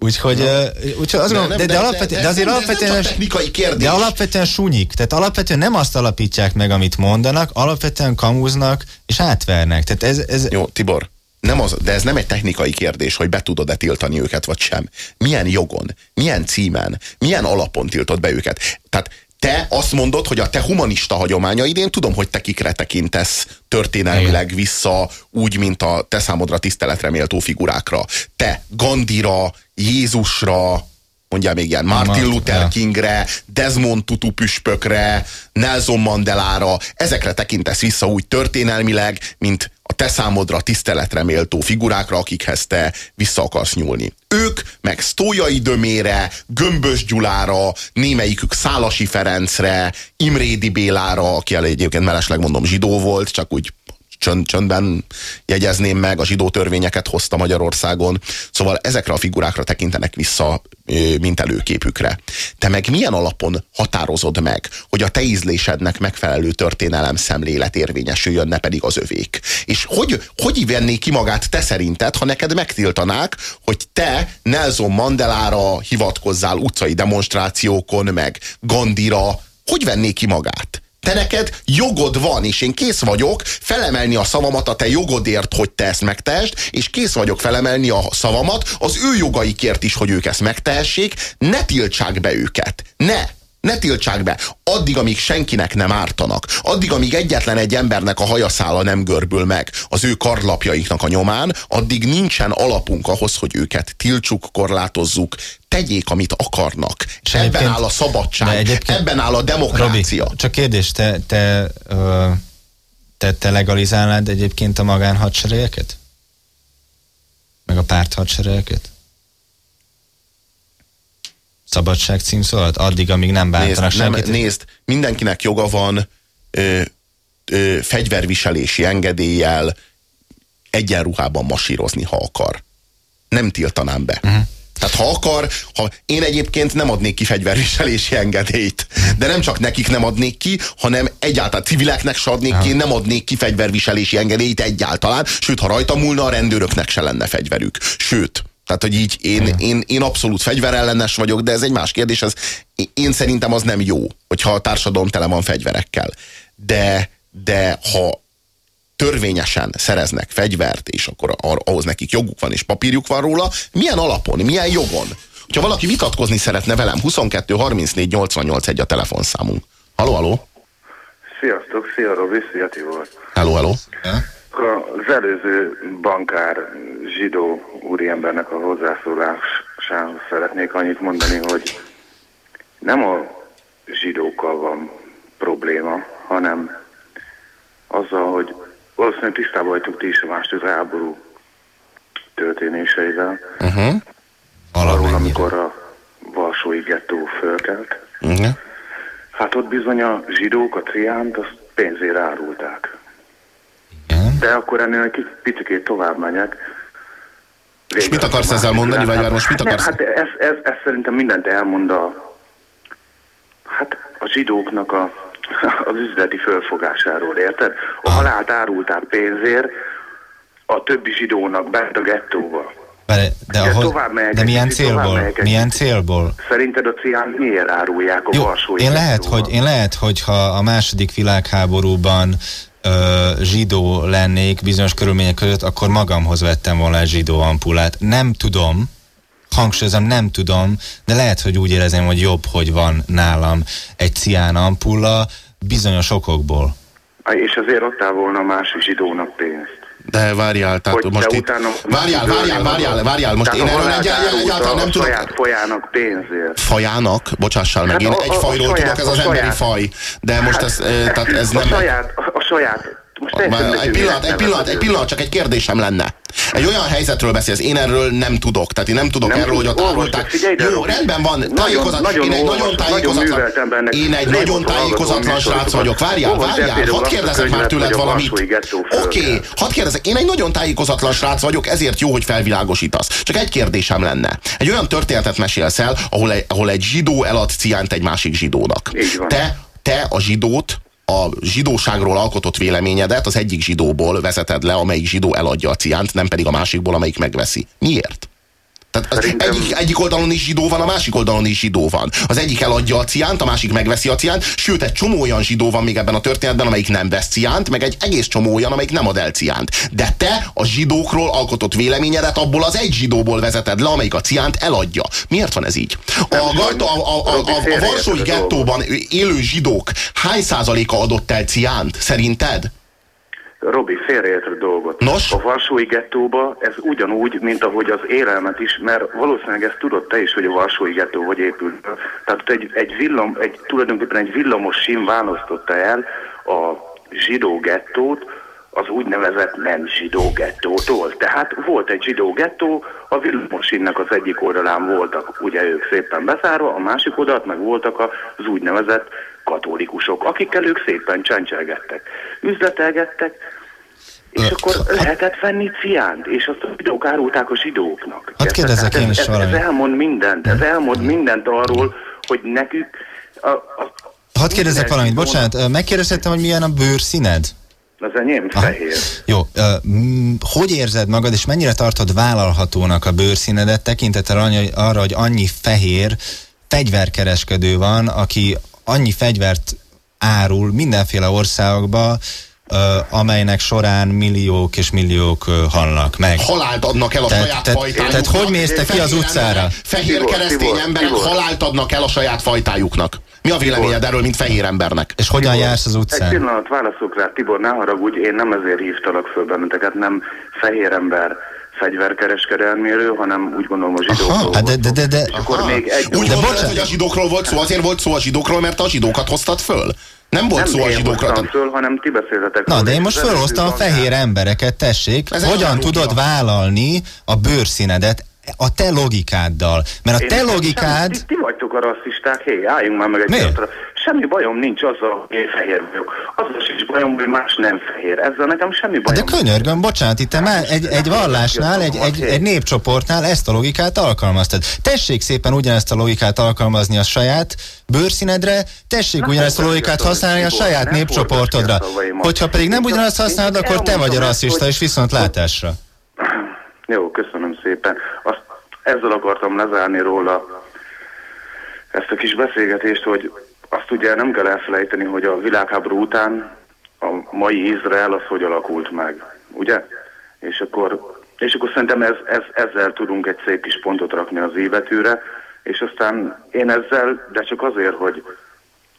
Úgyhogy, uh, úgyhogy az de, mondom, de, de, de, alapvetően, de azért alapvetően, technikai kérdés. De alapvetően sunyik. Tehát alapvetően nem azt alapítják meg, amit mondanak, alapvetően kamúznak és átvernek. Tehát ez, ez... Jó, Tibor, nem az, de ez nem egy technikai kérdés, hogy be tudod-e tiltani őket, vagy sem. Milyen jogon, milyen címen, milyen alapon tiltod be őket. Tehát te azt mondod, hogy a te humanista hagyományaid, én tudom, hogy te kikre tekintesz történelmileg vissza, úgy, mint a te számodra tiszteletre méltó figurákra. Te Gandira, Jézusra, mondja még ilyen, Martin Luther Kingre, Desmond Tutu püspökre, Nelson Mandelára, ezekre tekintesz vissza úgy történelmileg, mint a te számodra tiszteletre méltó figurákra, akikhez te vissza akarsz nyúlni. Ők meg Sztójai Dömére, Gömbös Gyulára, némelyikük Szálasi Ferencre, Imrédi Bélára, aki egyébként mellesleg mondom zsidó volt, csak úgy csönd, csöndben jegyezném meg, a zsidó törvényeket hozta Magyarországon. Szóval ezekre a figurákra tekintenek vissza, mint előképükre. Te meg milyen alapon határozod meg, hogy a te ízlésednek megfelelő történelem szemlélet érvényesüljön, ne pedig az övék? És hogy, hogy venné ki magát te szerinted, ha neked megtiltanák, hogy te Nelson Mandelára hivatkozzál utcai demonstrációkon, meg Gandira, hogy venné ki magát? Te neked jogod van, és én kész vagyok felemelni a szavamat a te jogodért, hogy te ezt megtehest, és kész vagyok felemelni a szavamat az ő jogaikért is, hogy ők ezt megtehessék. Ne tiltsák be őket. Ne! Ne tiltsák be. Addig, amíg senkinek nem ártanak, addig, amíg egyetlen egy embernek a hajaszála nem görbül meg az ő karlapjaiknak a nyomán, addig nincsen alapunk ahhoz, hogy őket tiltsuk, korlátozzuk, tegyék, amit akarnak. És ebben áll a szabadság, ebben áll a demokrácia. Robi, csak kérdés, te, te, te, te legalizálnád egyébként a magánhadseregeket? Meg a párt Szabadság címszólat? Addig, amíg nem bántanak nézd, senkit? Nem, nézd, mindenkinek joga van ö, ö, fegyverviselési engedéllyel egyenruhában masírozni, ha akar. Nem tiltanám be. Uh-huh. Tehát ha akar, ha én egyébként nem adnék ki fegyverviselési engedélyt, de nem csak nekik nem adnék ki, hanem egyáltalán civileknek se adnék ki, nem adnék ki fegyverviselési engedélyt egyáltalán, sőt, ha rajta múlna, a rendőröknek se lenne fegyverük. Sőt, tehát, hogy így én, én, én abszolút fegyverellenes vagyok, de ez egy más kérdés, ez, én szerintem az nem jó, hogyha a társadalom tele van fegyverekkel. De, de ha törvényesen szereznek fegyvert, és akkor ahhoz nekik joguk van, és papírjuk van róla, milyen alapon, milyen jogon? Ha valaki vitatkozni szeretne velem, 22 34 88 egy a telefonszámunk. Haló, haló? Sziasztok, szia Robi, szia Tibor. Hello, hello. Az előző bankár zsidó úriembernek a hozzászólásához szeretnék annyit mondani, hogy nem a zsidókkal van probléma, hanem azzal, hogy valószínűleg tisztában vagytok ti is a második háború történéseivel. Uh-huh. Arról, amikor a Varsói gettó fölkelt. Uh-huh. Hát ott bizony a zsidók, a triánt, azt pénzére árulták. Igen. De akkor ennél egy picit tovább megyek. És mit akarsz ezzel mondani, vagy már most mit akarsz? Hát ez, ez, ez szerintem mindent elmond a, hát a zsidóknak a, az üzleti fölfogásáról, érted? A halált árulták pénzért a többi zsidónak bent a gettóba. De, de, ahhoz, de milyen célból? Milyen célból? Szerinted a cián miért árulják a Jó, én lehet, hogy, én lehet, hogy ha a második világháborúban ö, zsidó lennék bizonyos körülmények között, akkor magamhoz vettem volna egy zsidó ampulát. Nem tudom, hangsúlyozom, nem tudom, de lehet, hogy úgy érezném, hogy jobb, hogy van nálam egy cián ampulla bizonyos okokból. És azért adtál volna más zsidónak pénzt. De várjál, tehát hogy most itt... Várjál, várjál, várjál, várjál, most én erről egyáltalán nem tudok... saját fajának pénzért. Fajának? Bocsássál meg, hát én a, egy fajról a tudok, ez az emberi faj. De most ez, tehát ez nem... A saját, a saját most egy pillanat, egy pillanat, egy pillanat, csak egy kérdésem lenne. Egy olyan helyzetről beszélsz, én erről nem tudok. Tehát én nem tudok nem erről, hogy a tárolták. Jó, rendben van, tájékozat, nagyon, én egy nagyon tájékozatlan, én egy nagyon tájékozatlan srác vagyok. Várjál, várjál, hadd kérdezek már tőled valamit. Oké, okay, hadd kérdezek, én egy nagyon tájékozatlan srác vagyok, ezért jó, hogy felvilágosítasz. Csak egy kérdésem lenne. Egy olyan történetet mesélsz el, ahol egy, ahol egy zsidó elad ciánt egy másik zsidónak. Te, te a zsidót a zsidóságról alkotott véleményedet az egyik zsidóból vezeted le, amelyik zsidó eladja a ciánt, nem pedig a másikból, amelyik megveszi. Miért? Tehát az egyik, egyik oldalon is zsidó van, a másik oldalon is zsidó van. Az egyik eladja a ciánt, a másik megveszi a ciánt, sőt egy csomó olyan zsidó van még ebben a történetben, amelyik nem vesz ciánt, meg egy egész csomó olyan, amelyik nem ad el ciánt. De te a zsidókról alkotott véleményedet abból az egy zsidóból vezeted le, amelyik a ciánt eladja. Miért van ez így? A, a, a, a, a, a Varsói gettóban élő zsidók hány százaléka adott el ciánt, szerinted? Robi, félreértett dolgot. Nos? A Varsói gettóba ez ugyanúgy, mint ahogy az élelmet is, mert valószínűleg ezt tudod te is, hogy a Varsói gettó hogy épült. Tehát egy, egy, villam, egy tulajdonképpen egy villamos sim választotta el a zsidó gettót az úgynevezett nem zsidó gettótól. Tehát volt egy zsidó gettó, a villamosinnak az egyik oldalán voltak ugye ők szépen bezárva, a másik oldalt meg voltak az úgynevezett katolikusok, akikkel ők szépen csencselgettek, üzletelgettek, és akkor lehetett venni ciánt, és azt a zsidók árulták a zsidóknak. Hát kérdezek én is ez, ez elmond mindent, ez elmond mindent arról, hogy nekük a, a Hadd kérdezek valamit, bocsánat, megkérdezhettem, hogy milyen a bőrszíned? Az enyém fehér. Jó, uh, hogy érzed magad, és mennyire tartod vállalhatónak a bőrszínedet tekintettel arra, hogy annyi fehér fegyverkereskedő van, aki annyi fegyvert árul mindenféle országokba, Uh, amelynek során milliók és milliók uh, halnak meg. Halált adnak el a saját te, fajtájuknak. Tehát hogy mész te ki az utcára? Fehér keresztény emberek halált adnak el a saját fajtájuknak. Mi a véleményed erről, mint fehér embernek? És hogyan Tibor, jársz az utcán? Egy pillanat válaszok rá, Tibor, ne haragudj, én nem ezért hívtalak föl benneteket, nem fehér ember fegyverkereskedelméről, hanem úgy gondolom a zsidókról. Aha, hát de, de, de, de, és akkor még egy... Úgy gondolod, hogy a zsidókról volt szó, azért volt szó a zsidókról, mert a zsidókat hoztad föl? Nem volt nem szó a zsidókról. Nem föl, hanem ti beszéltetek. Na, de én most felhoztam a fehér embereket, tessék. Ez hogyan tudod vállalni a bőrszínedet a te logikáddal. Mert a Én te logikád... Ti, ti vagytok a rasszisták, hé, álljunk már meg egy pillanatra. Semmi bajom nincs azzal, hogy én fehér vagyok. Azzal is bajom, hogy más nem fehér. Ezzel nekem semmi bajom. De könyörgöm, bocsánat, itt már egy, egy vallásnál, egy, egy, egy népcsoportnál ezt a logikát alkalmaztad. Tessék szépen ugyanezt a logikát alkalmazni a saját bőrszínedre, tessék Na, ugyanezt a logikát használni a saját népcsoportodra. Hogyha pedig nem ugyanazt használod, akkor te vagy a rasszista, és viszont látásra. Jó, köszönöm szépen. Azt, ezzel akartam lezárni róla ezt a kis beszélgetést, hogy azt ugye nem kell elfelejteni, hogy a világháború után a mai Izrael az hogy alakult meg, ugye? És akkor, és akkor szerintem ez, ez, ezzel tudunk egy szép kis pontot rakni az évetűre, és aztán én ezzel, de csak azért, hogy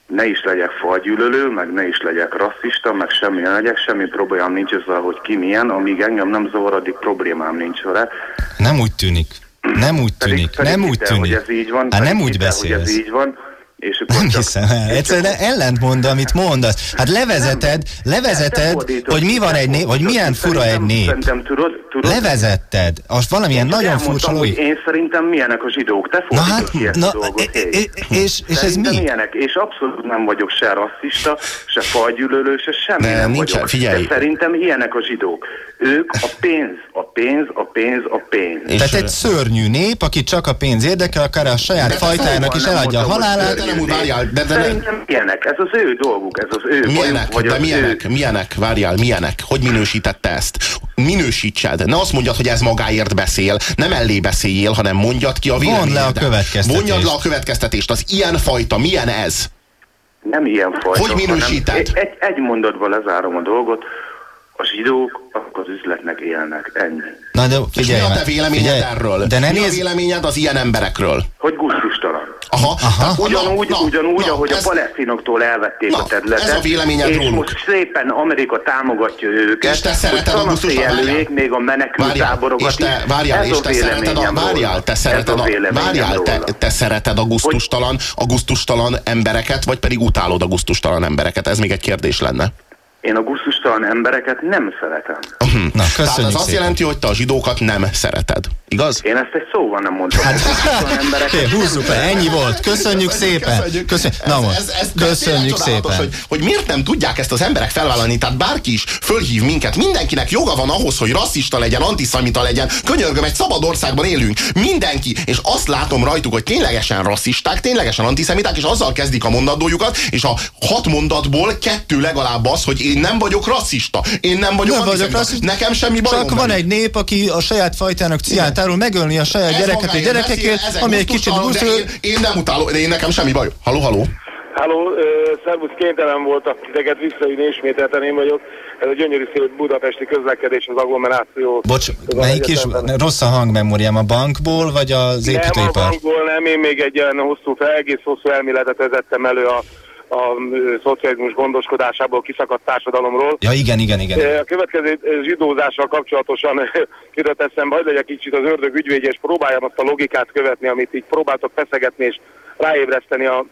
ne is legyek falgyűlölő, meg ne is legyek rasszista, meg semmi ne legyek, semmi problémám nincs ezzel, hogy ki milyen, amíg engem nem zavar, addig problémám nincs vele. Nem úgy tűnik. Nem úgy tűnik. Pedig, pedig nem úgy tűnik. hogy ez így van. Hát nem úgy beszélsz. Hogy ez így van és akkor nem csak, hiszem el. Egyszerűen ellentmond, amit mondasz. Hát levezeted, levezeted, hogy mi van egy nép, hogy milyen fura egy nép. tudod, tudod. Levezetted. Az valamilyen nagyon furcsa hogy Én szerintem milyenek a zsidók. Te na hát, ki ezt na, a dolgot. E, e, és, és ez mi? milyenek, és abszolút nem vagyok se rasszista, se fajgyűlölő, se semmi nem, nem nincs, vagyok. Figyelj. De szerintem ilyenek a zsidók. Ők a pénz, a pénz, a pénz, a pénz. És Tehát egy szörnyű nép, aki csak a pénz érdekel, akár a saját fajtájának is eladja a halálát, nem úgy várjál, de, de Szerintem milyenek, ez az ő dolguk, ez az ő milyenek, vagy de milyenek, ő... milyenek, várjál, milyenek, hogy minősítette ezt? Minősítsed, ne azt mondjad, hogy ez magáért beszél, nem ellé beszéljél, hanem mondjad ki a véleményedet. Mondd le a következtetést. Mondjad le a következtetést, az ilyen fajta, milyen ez? Nem ilyen fajta. Hogy minősíted? Egy, egy, egy mondatban lezárom a dolgot, a zsidók az üzletnek élnek, ennyi. Na de figyelj, És mi a te véleményed figyelj, erről? De nem mi néz... a véleményed az ilyen emberekről? Hogy gusztustalan. Aha, Aha. Ugyanúgy, na, ugyanúgy na, ahogy ez... a palesztinoktól elvették na, a területet. Ez a véleményed és róluk. most szépen Amerika támogatja őket. És te szereted a gusztustalan, még a menekült táborokat és te, várjál, és te szereted a, várjál, te szereted a, várjál, te, te szereted a gusztustalan, a gusztustalan embereket, vagy pedig utálod a gusztustalan embereket? Ez még egy kérdés lenne. Én a gusztustalan embereket nem szeretem. Uh-huh. Na, Tehát ez azt jelenti, hogy te a zsidókat nem szereted. Igaz? Én ezt egy szóval nem mondtam. Hát, embereket húzzuk le, ennyi volt. Köszönjük szépen. Köszönjük. Köszönjük. Na most, ez, ez, ez köszönjük szépen. Hogy, hogy miért nem tudják ezt az emberek felvállalni? Tehát bárki is fölhív minket. Mindenkinek joga van ahhoz, hogy rasszista legyen, antiszemita legyen. Könyörgöm, egy szabad országban élünk. Mindenki. És azt látom rajtuk, hogy ténylegesen rasszisták, ténylegesen antiszemiták, és azzal kezdik a mondatdójukat, és a hat mondatból kettő legalább az, hogy én nem vagyok rasszista. Én nem vagyok, nem vagyok rasszista. Nekem semmi bajom Csak van egy nép, aki a saját fajtának ciált árul megölni a saját ez gyereket a gyerekekért, ami egy kicsit buszul. Én, én nem utálom, de én nekem semmi baj. Haló, haló. Halló, uh, szervusz, kénytelen voltak titeket visszajönni, ismételten én vagyok. Ez a gyönyörű szép budapesti közlekedés, az agglomeráció. Bocs, melyik is? Rossz a hangmemóriám, a bankból, vagy az építőipar? Nem, a bankból nem, én még egy olyan hosszú, egész hosszú elméletet vezettem elő a a szocializmus gondoskodásából kiszakadt társadalomról. Ja, igen, igen, igen. A következő zsidózással kapcsolatosan jutott eszembe, hogy legyek kicsit az ördög ügyvédje, és próbáljam azt a logikát követni, amit így próbáltok feszegetni, és ráébreszteni a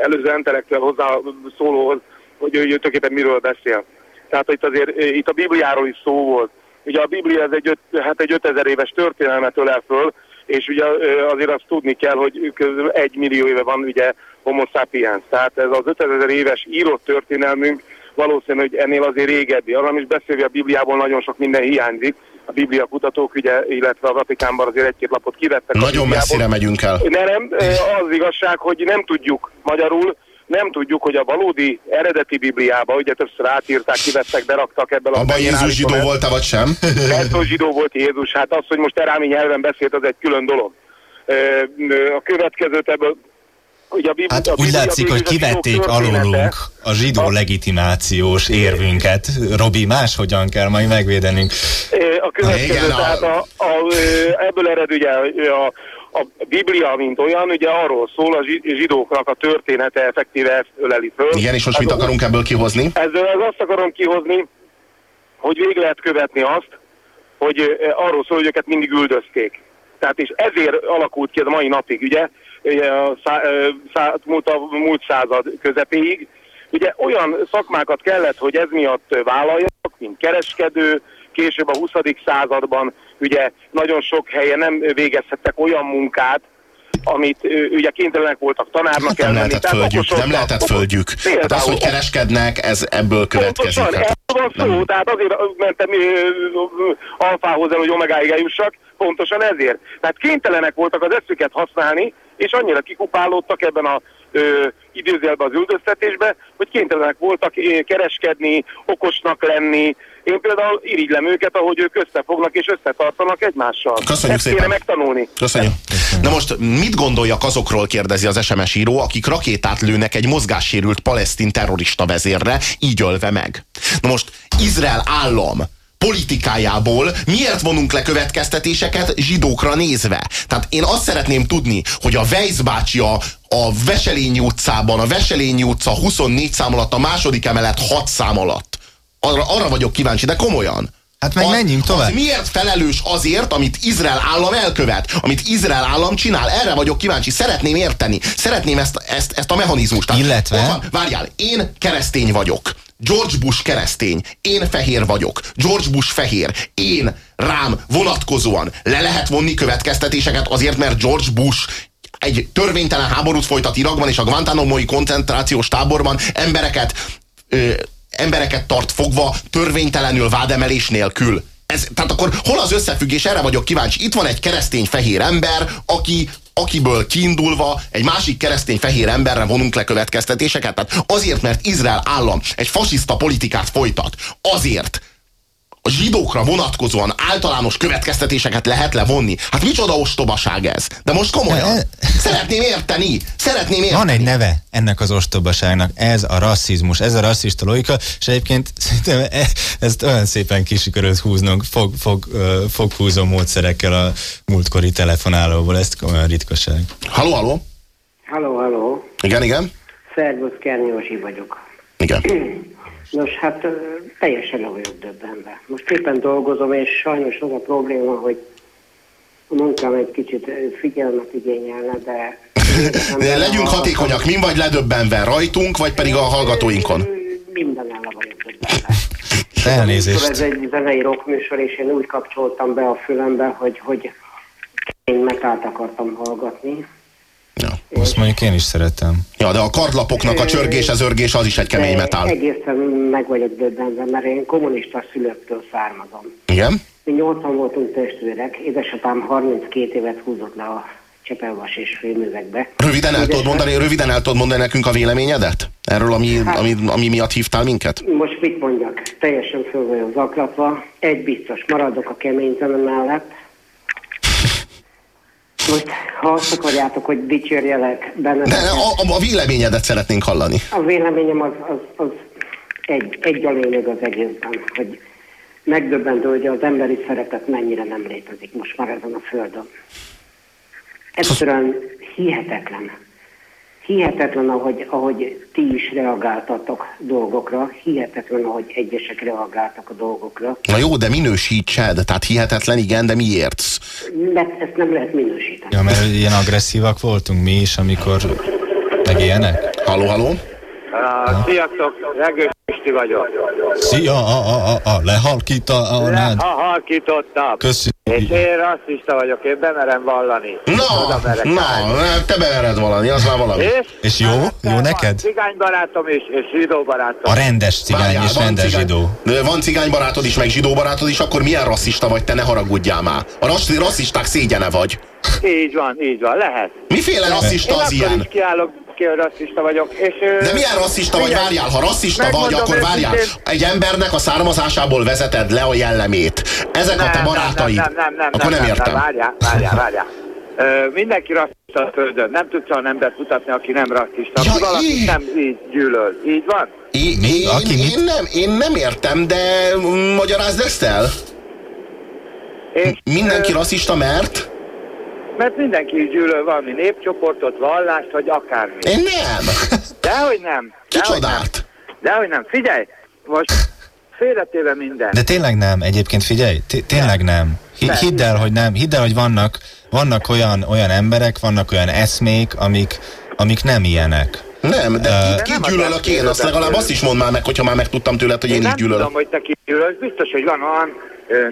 előző intellektuál hozzá szólóhoz, hogy ő tulajdonképpen miről beszél. Tehát itt azért itt a Bibliáról is szó volt. Ugye a Biblia ez egy, öt, hát egy 5000 éves történelmet ölel föl, és ugye azért azt tudni kell, hogy egy millió éve van ugye homo sapiens. Tehát ez az 5000 éves írott történelmünk valószínű, hogy ennél azért régebbi. Arra is beszélve a Bibliából nagyon sok minden hiányzik. A Biblia kutatók, ugye, illetve a Vatikánban azért egy-két lapot kivettek. Nagyon messzire megyünk el. Ne, nem, az igazság, hogy nem tudjuk magyarul, nem tudjuk, hogy a valódi eredeti Bibliába, ugye többször átírták, kivettek, beraktak ebből a... Abban Jézus zsidó volt-e, vagy sem? Persze, zsidó volt Jézus. Hát az, hogy most erámi nyelven beszélt, az egy külön dolog. A következőt ebből Ugye a Biblia, hát úgy látszik, hogy kivették alólunk a zsidó a... legitimációs érvünket. Robi, máshogyan kell majd megvédenünk. A következő, tehát a, a, ebből ered ugye a, a Biblia, mint olyan, ugye arról szól, a zsidóknak a története effektíve ezt öleli föl. Igen, és most mit akarunk ebből kihozni? Ezzel azt akarom kihozni, hogy végig lehet követni azt, hogy arról szól, hogy őket mindig üldözték. Tehát és ezért alakult ki ez a mai napig, ugye, a szá, szá, múlt, a múlt század közepéig. Ugye olyan szakmákat kellett, hogy ez miatt vállaljak, mint kereskedő, később a 20. században ugye nagyon sok helyen nem végezhettek olyan munkát, amit ugye kénytelenek voltak tanárnak hát nem lehetett földjük, nem lehetett földjük. Hát az, hogy kereskednek, ez ebből következik. Pontosan, hát, van szó, tehát azért mentem alfához el, hogy omegáig eljussak, pontosan ezért. Tehát kénytelenek voltak az eszüket használni, és annyira kikupálódtak ebben a ö, időzélben az üldöztetésbe, hogy kénytelenek voltak kereskedni, okosnak lenni. Én például irigylem őket, ahogy ők összefognak és összetartanak egymással. Köszönjük Ezt szépen. kéne megtanulni. Köszönjük. Na most mit gondoljak azokról, kérdezi az SMS író, akik rakétát lőnek egy mozgássérült palesztin terrorista vezérre, így ölve meg. Na most Izrael állam politikájából miért vonunk le következtetéseket zsidókra nézve. Tehát én azt szeretném tudni, hogy a Weiss bácsi a, a Veselényi utcában, a Veselényi utca 24 szám alatt, a második emelet 6 szám alatt. Arra, arra vagyok kíváncsi, de komolyan. Hát meg az, menjünk tovább. Az miért felelős azért, amit Izrael állam elkövet, amit Izrael állam csinál? Erre vagyok kíváncsi. Szeretném érteni. Szeretném ezt, ezt, ezt a mechanizmust. Illetve... Van, várjál, én keresztény vagyok. George Bush keresztény, én fehér vagyok, George Bush fehér, én rám vonatkozóan le lehet vonni következtetéseket azért, mert George Bush egy törvénytelen háborút folytat Irakban, és a Guantanamo-i koncentrációs táborban embereket, ö, embereket tart fogva törvénytelenül vádemelés nélkül. Ez, tehát akkor hol az összefüggés? Erre vagyok kíváncsi. Itt van egy keresztény fehér ember, aki akiből kiindulva egy másik keresztény fehér emberre vonunk le következtetéseket. Tehát azért, mert Izrael állam egy fasiszta politikát folytat, azért, a zsidókra vonatkozóan általános következtetéseket lehet levonni. Hát micsoda ostobaság ez? De most komolyan. Szeretném érteni. Szeretném érteni. Van egy neve ennek az ostobaságnak. Ez a rasszizmus, ez a rasszista logika, és egyébként szerintem e- ezt olyan szépen kisikerült húznunk fog, fog, fog húzó módszerekkel a múltkori telefonálóból. Ez olyan ritkaság. Halló, halló. Halló, halló. Igen, igen. Szervusz, Kernyósi vagyok. Igen. Nos, hát teljesen le vagyok döbbenve. Most éppen dolgozom, és sajnos az a probléma, hogy a munkám egy kicsit figyelmet igényelne, de... de legyünk hatékonyak, min vagy ledöbbenve? Rajtunk, vagy pedig a hallgatóinkon? Minden le vagyok döbbenve. Elnézést. Ez egy zenei rockműsor, és én úgy kapcsoltam be a fülembe, hogy, hogy én metált akartam hallgatni. Azt mondjuk én is szeretem. Ja, de a kardlapoknak a csörgés, az örgés az is egy kemény metál. Egészen meg vagyok döbbenve, mert én kommunista szülőktől származom. Igen? Mi nyolcan voltunk testvérek, édesapám 32 évet húzott le a Csepelvas és főművekbe. Röviden el, tudod mondani, röviden el tudod mondani nekünk a véleményedet? Erről, ami, hát, ami, ami miatt hívtál minket? Most mit mondjak? Teljesen föl vagyok zaklatva. Egy biztos, maradok a kemény zene mellett most, ha azt akarjátok, hogy dicsérjelek benne. De a, a véleményedet szeretnénk hallani. A véleményem az, az, az egy, egy a lényeg az egészben, hogy megdöbbentő, hogy az emberi szeretet mennyire nem létezik most már ezen a földön. Egyszerűen hihetetlen hihetetlen, ahogy, ahogy ti is reagáltatok dolgokra, hihetetlen, ahogy egyesek reagáltak a dolgokra. Na jó, de minősítsed, tehát hihetetlen, igen, de miért? Mert ezt nem lehet minősíteni. Ja, mert ilyen agresszívak voltunk mi is, amikor meg ilyenek. Halló, halló? Uh, sziasztok, Regős Pisti vagyok. Szia, a, a, a, a lehalkít a, a nád. Lehalkítottam. Köszönöm. És én rasszista vagyok, én bemerem vallani. Na, na, te bemered vallani, az már valami. És, és jó? Jó neked? Cigánybarátom is, és zsidó barátom. A rendes cigány Várjál, és rendes cigány, zsidó. Van cigánybarátod is, meg zsidó barátod is, akkor milyen rasszista vagy, te ne haragudjál már. A rasszisták szégyene vagy. Így van, így van, lehet. Miféle rasszista az ilyen? Én is kiállok ki, hogy rasszista vagyok. És, De milyen rasszista vagy? Várjál, ha rasszista vagy, akkor várjál. Egy embernek a származásából vezeted le a jellemét. Ezek nem, a te barátaid. Nem, nem, nem, akkor nem, nem értem. Nem, várjál, várjál, várjál. Ö, mindenki rasszista a földön. Nem tudsz olyan embert mutatni, aki nem rasszista. Ja, valaki nem így gyűlöl. Így van? Én, én, aki én, nem, én nem értem, de magyarázd ezt el. És, Mindenki ö... rasszista, mert? Mert mindenki gyűlöl valami népcsoportot, vallást, vagy akármi. Én nem. Dehogy nem. Kicsodát? Dehogy nem. Figyelj, most félretéve minden. De tényleg nem, egyébként figyelj, tényleg nem. hidd el, hogy nem. Hidd el, hogy vannak, vannak olyan, olyan emberek, vannak olyan eszmék, amik, amik nem ilyenek. Nem, de uh, ki, ki gyűlölök én? Azt legalább azt is mondd már meg, hogyha már megtudtam tőled, hogy én, én is gyűlölök. Nem tudom, hogy te ki gyűlölsz. Biztos, hogy van olyan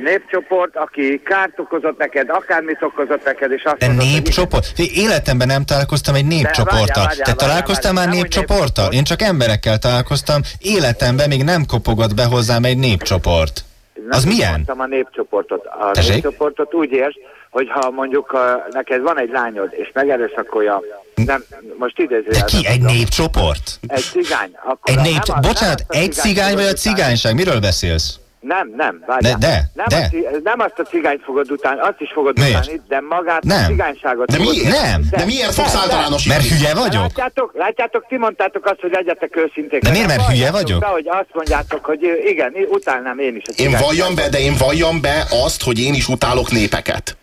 népcsoport, aki kárt okozott neked, akármit okozott neked, és azt De mondod, népcsoport? Hogy... Életemben nem találkoztam egy népcsoporttal. Te találkoztál már népcsoporttal? Én csak emberekkel találkoztam. Életemben még nem kopogott be hozzám egy népcsoport. Nem az milyen? a népcsoportot. A Tessék? népcsoportot úgy érsz, hogy ha mondjuk a, neked van egy lányod, és megerőszakolja, nem, most idéző. De ki? Egy népcsoport? Egy cigány. Akkor egy nép... Nem, Bocsánat, nem egy cigány vagy a cigányság? Miről beszélsz? Nem, nem, várjál. De, de, nem, de. A, nem azt a cigányt fogod után, azt is fogod Miért? után, de magát Nem. a cigányságot. De fogod miért? utálni. De miért fogsz általánosítani? Mert hülye De vagyok? Látjátok, látjátok, ti mondtátok azt, hogy legyetek őszinték. De miért, mert hülye vagyok? Be, hogy azt mondjátok, hogy igen, utálnám én is a Én valljam be, de én valljam be azt, hogy én is utálok népeket.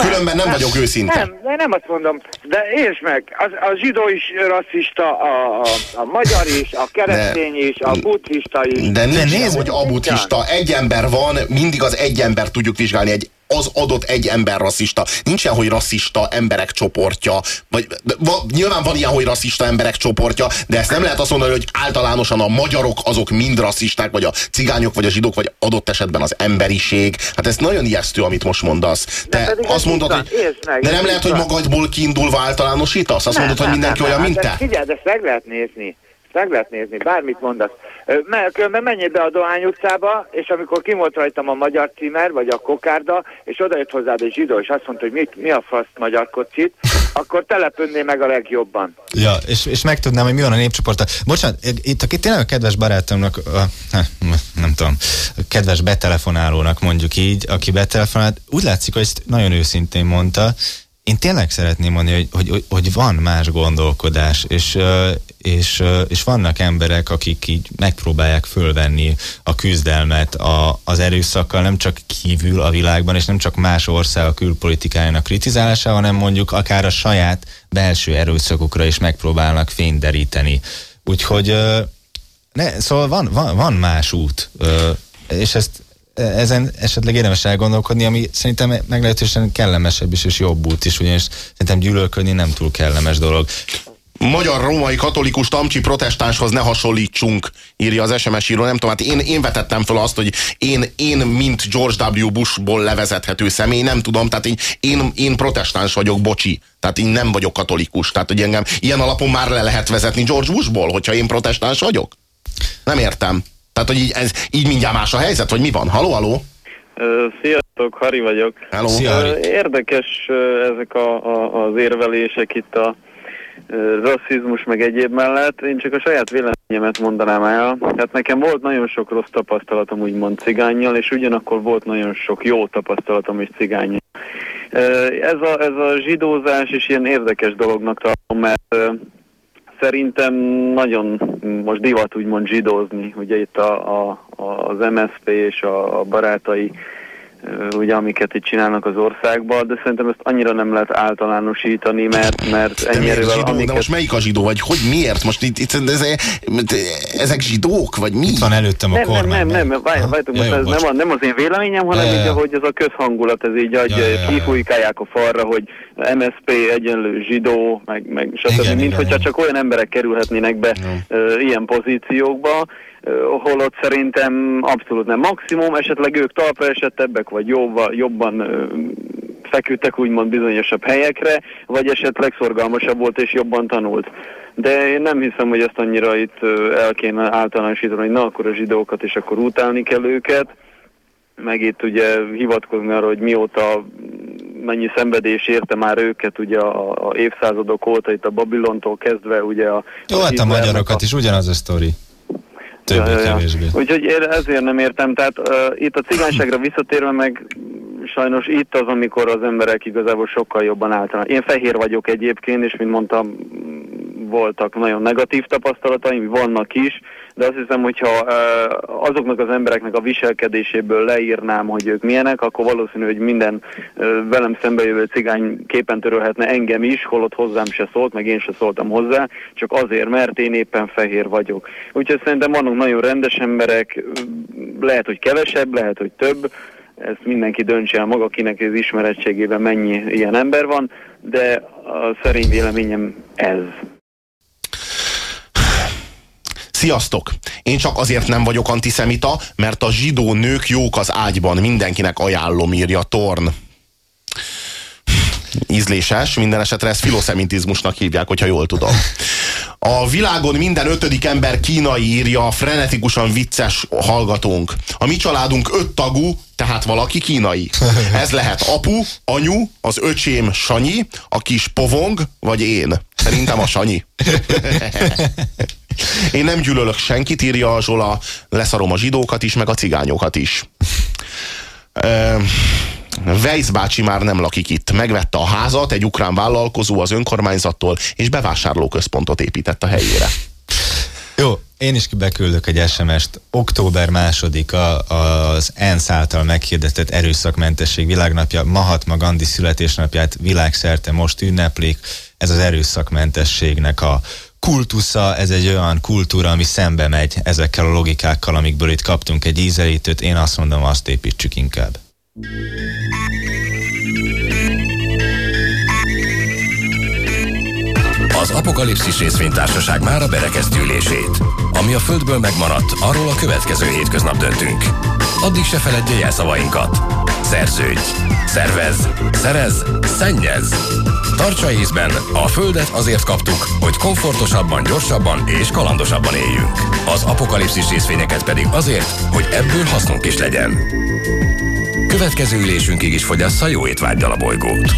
Különben nem vagyok őszinte. Nem, de nem azt mondom, de értsd meg, az, a zsidó is rasszista, a, a, a magyar is, a keresztény is, a buddhista is. De nézd- hogy abutrista. Egy ember van, mindig az egy ember tudjuk vizsgálni, egy az adott egy ember rasszista. Nincs ilyen, hogy rasszista emberek csoportja, vagy va, nyilván van ilyen, hogy rasszista emberek csoportja, de ezt nem lehet azt mondani, hogy általánosan a magyarok azok mind rasszisták, vagy a cigányok, vagy a zsidók, vagy adott esetben az emberiség. Hát ez nagyon ijesztő, amit most mondasz. Te azt mondod, hogy meg, de nem lehet, hogy magadból kiindulva általánosítasz? Azt mondod, hogy mindenki olyan, mint hát te? de ezt meg lehet nézni. Meg lehet nézni, bármit mondasz. Mert menjél be a Dohány utcába, és amikor kim volt rajtam a magyar címer, vagy a kokárda, és oda jött hozzád egy zsidó, és azt mondta, hogy mit, mi a fasz magyar kocsit, akkor telepönnél meg a legjobban. Ja, és, és megtudnám, hogy mi van a népcsoporttal. Bocsánat, itt aki tényleg a kedves barátomnak, a, nem tudom, a kedves betelefonálónak mondjuk így, aki betelefonált, úgy látszik, hogy ezt nagyon őszintén mondta, én tényleg szeretném mondani, hogy, hogy, hogy, van más gondolkodás, és, és, és vannak emberek, akik így megpróbálják fölvenni a küzdelmet a, az erőszakkal, nem csak kívül a világban, és nem csak más ország külpolitikájának kritizálásával, hanem mondjuk akár a saját belső erőszakukra is megpróbálnak fényt deríteni. Úgyhogy ne, szóval van, van, van más út, és ezt ezen esetleg érdemes elgondolkodni, ami szerintem meglehetősen kellemesebb is és jobb út is, ugyanis szerintem gyűlölködni nem túl kellemes dolog. magyar római katolikus tamcsi protestánshoz ne hasonlítsunk, írja az SMS író. Nem tudom, hát én, én vetettem fel azt, hogy én, én mint George W. Bushból levezethető személy, nem tudom, tehát én, én, én protestáns vagyok, bocsi. Tehát én nem vagyok katolikus. Tehát, hogy engem ilyen alapon már le lehet vezetni George Bushból, hogyha én protestáns vagyok? Nem értem. Tehát, hogy így, ez, így mindjárt más a helyzet, vagy mi van? Haló, haló? Sziasztok, Hari vagyok. Hello. Szia, Hari. Érdekes ezek a, a, az érvelések itt a rasszizmus meg egyéb mellett. Én csak a saját véleményemet mondanám el. Hát nekem volt nagyon sok rossz tapasztalatom úgymond cigányjal, és ugyanakkor volt nagyon sok jó tapasztalatom is cigányjal. Ez a, ez a zsidózás is ilyen érdekes dolognak tartom, mert szerintem nagyon most divat úgymond zsidózni, ugye itt a, a, az MSZP és a, a barátai, ugye amiket itt csinálnak az országban, de szerintem ezt annyira nem lehet általánosítani, mert, mert De ennyi miért erővel, zsidó? De amiket... most melyik a zsidó? Vagy hogy miért? Most itt, itt ez, ezek zsidók? Vagy mi? Itt van előttem a Nem, nem, kormány. nem, nem, várj, várjátok, Ja, ez nem, a, nem az én véleményem, hanem Ja, ja, így, ja. ahogy ez a közhangulat, ez így, hogy Ja, ja, ja, ja. kifújkálják a falra, hogy MSP egyenlő zsidó, meg, meg stb. Mint igen, hogyha igen. csak olyan emberek kerülhetnének be ö, ilyen pozíciókba, holott szerintem abszolút nem maximum, esetleg ők talpra esettebbek, vagy jobban, jobban feküdtek úgymond bizonyosabb helyekre, vagy esetleg szorgalmasabb volt és jobban tanult. De én nem hiszem, hogy ezt annyira itt el kéne általánosítani, hogy na akkor a zsidókat, és akkor utálni kell őket meg itt ugye hivatkozni arra, hogy mióta mennyi szenvedés érte már őket ugye a, a évszázadok óta, itt a Babilontól kezdve ugye a... Jó, hát a magyarokat is ugyanaz a sztori. Ja, ja, ja. Többé-kevésbé. Úgyhogy ezért nem értem, tehát uh, itt a cigányságra visszatérve meg sajnos itt az, amikor az emberek igazából sokkal jobban általános. Én fehér vagyok egyébként, és mint mondtam, voltak nagyon negatív tapasztalataim, vannak is, de azt hiszem, hogyha azoknak az embereknek a viselkedéséből leírnám, hogy ők milyenek, akkor valószínű, hogy minden velem szembejövő cigány képen törölhetne engem is, holott hozzám se szólt, meg én se szóltam hozzá, csak azért, mert én éppen fehér vagyok. Úgyhogy szerintem vannak nagyon rendes emberek, lehet, hogy kevesebb, lehet, hogy több, ezt mindenki döntse el maga, kinek az ismerettségében mennyi ilyen ember van, de a szerény véleményem ez. Sziasztok! Én csak azért nem vagyok antiszemita, mert a zsidó nők jók az ágyban. Mindenkinek ajánlom, írja Torn. Ízléses, minden esetre ezt filoszemitizmusnak hívják, hogyha jól tudom. A világon minden ötödik ember kínai írja frenetikusan vicces hallgatónk. A mi családunk öt tagú, tehát valaki kínai. Ez lehet apu, anyu, az öcsém Sanyi, a kis povong, vagy én. Szerintem a Sanyi. Én nem gyűlölök senkit, írja a Zsola, leszarom a zsidókat is, meg a cigányokat is. Weiss bácsi már nem lakik itt. Megvette a házat, egy ukrán vállalkozó az önkormányzattól, és bevásárlóközpontot épített a helyére. Jó, én is beküldök egy SMS-t. Október másodika az ENSZ által meghirdetett erőszakmentesség világnapja. Mahatma Gandhi születésnapját világszerte most ünneplik. Ez az erőszakmentességnek a kultusza, ez egy olyan kultúra, ami szembe megy ezekkel a logikákkal, amikből itt kaptunk egy ízelítőt. Én azt mondom, azt építsük inkább. Az Apokalipszis részvénytársaság már a berekeztülését. Ami a Földből megmaradt, arról a következő hétköznap döntünk. Addig se feledje jelszavainkat. Szerződj, szervez, szerez, szennyez. Tartsa észben, a Földet azért kaptuk, hogy komfortosabban, gyorsabban és kalandosabban éljünk. Az apokalipszis részvényeket pedig azért, hogy ebből hasznunk is legyen. Következő ülésünkig is fogyassza jó étvágydal a bolygót.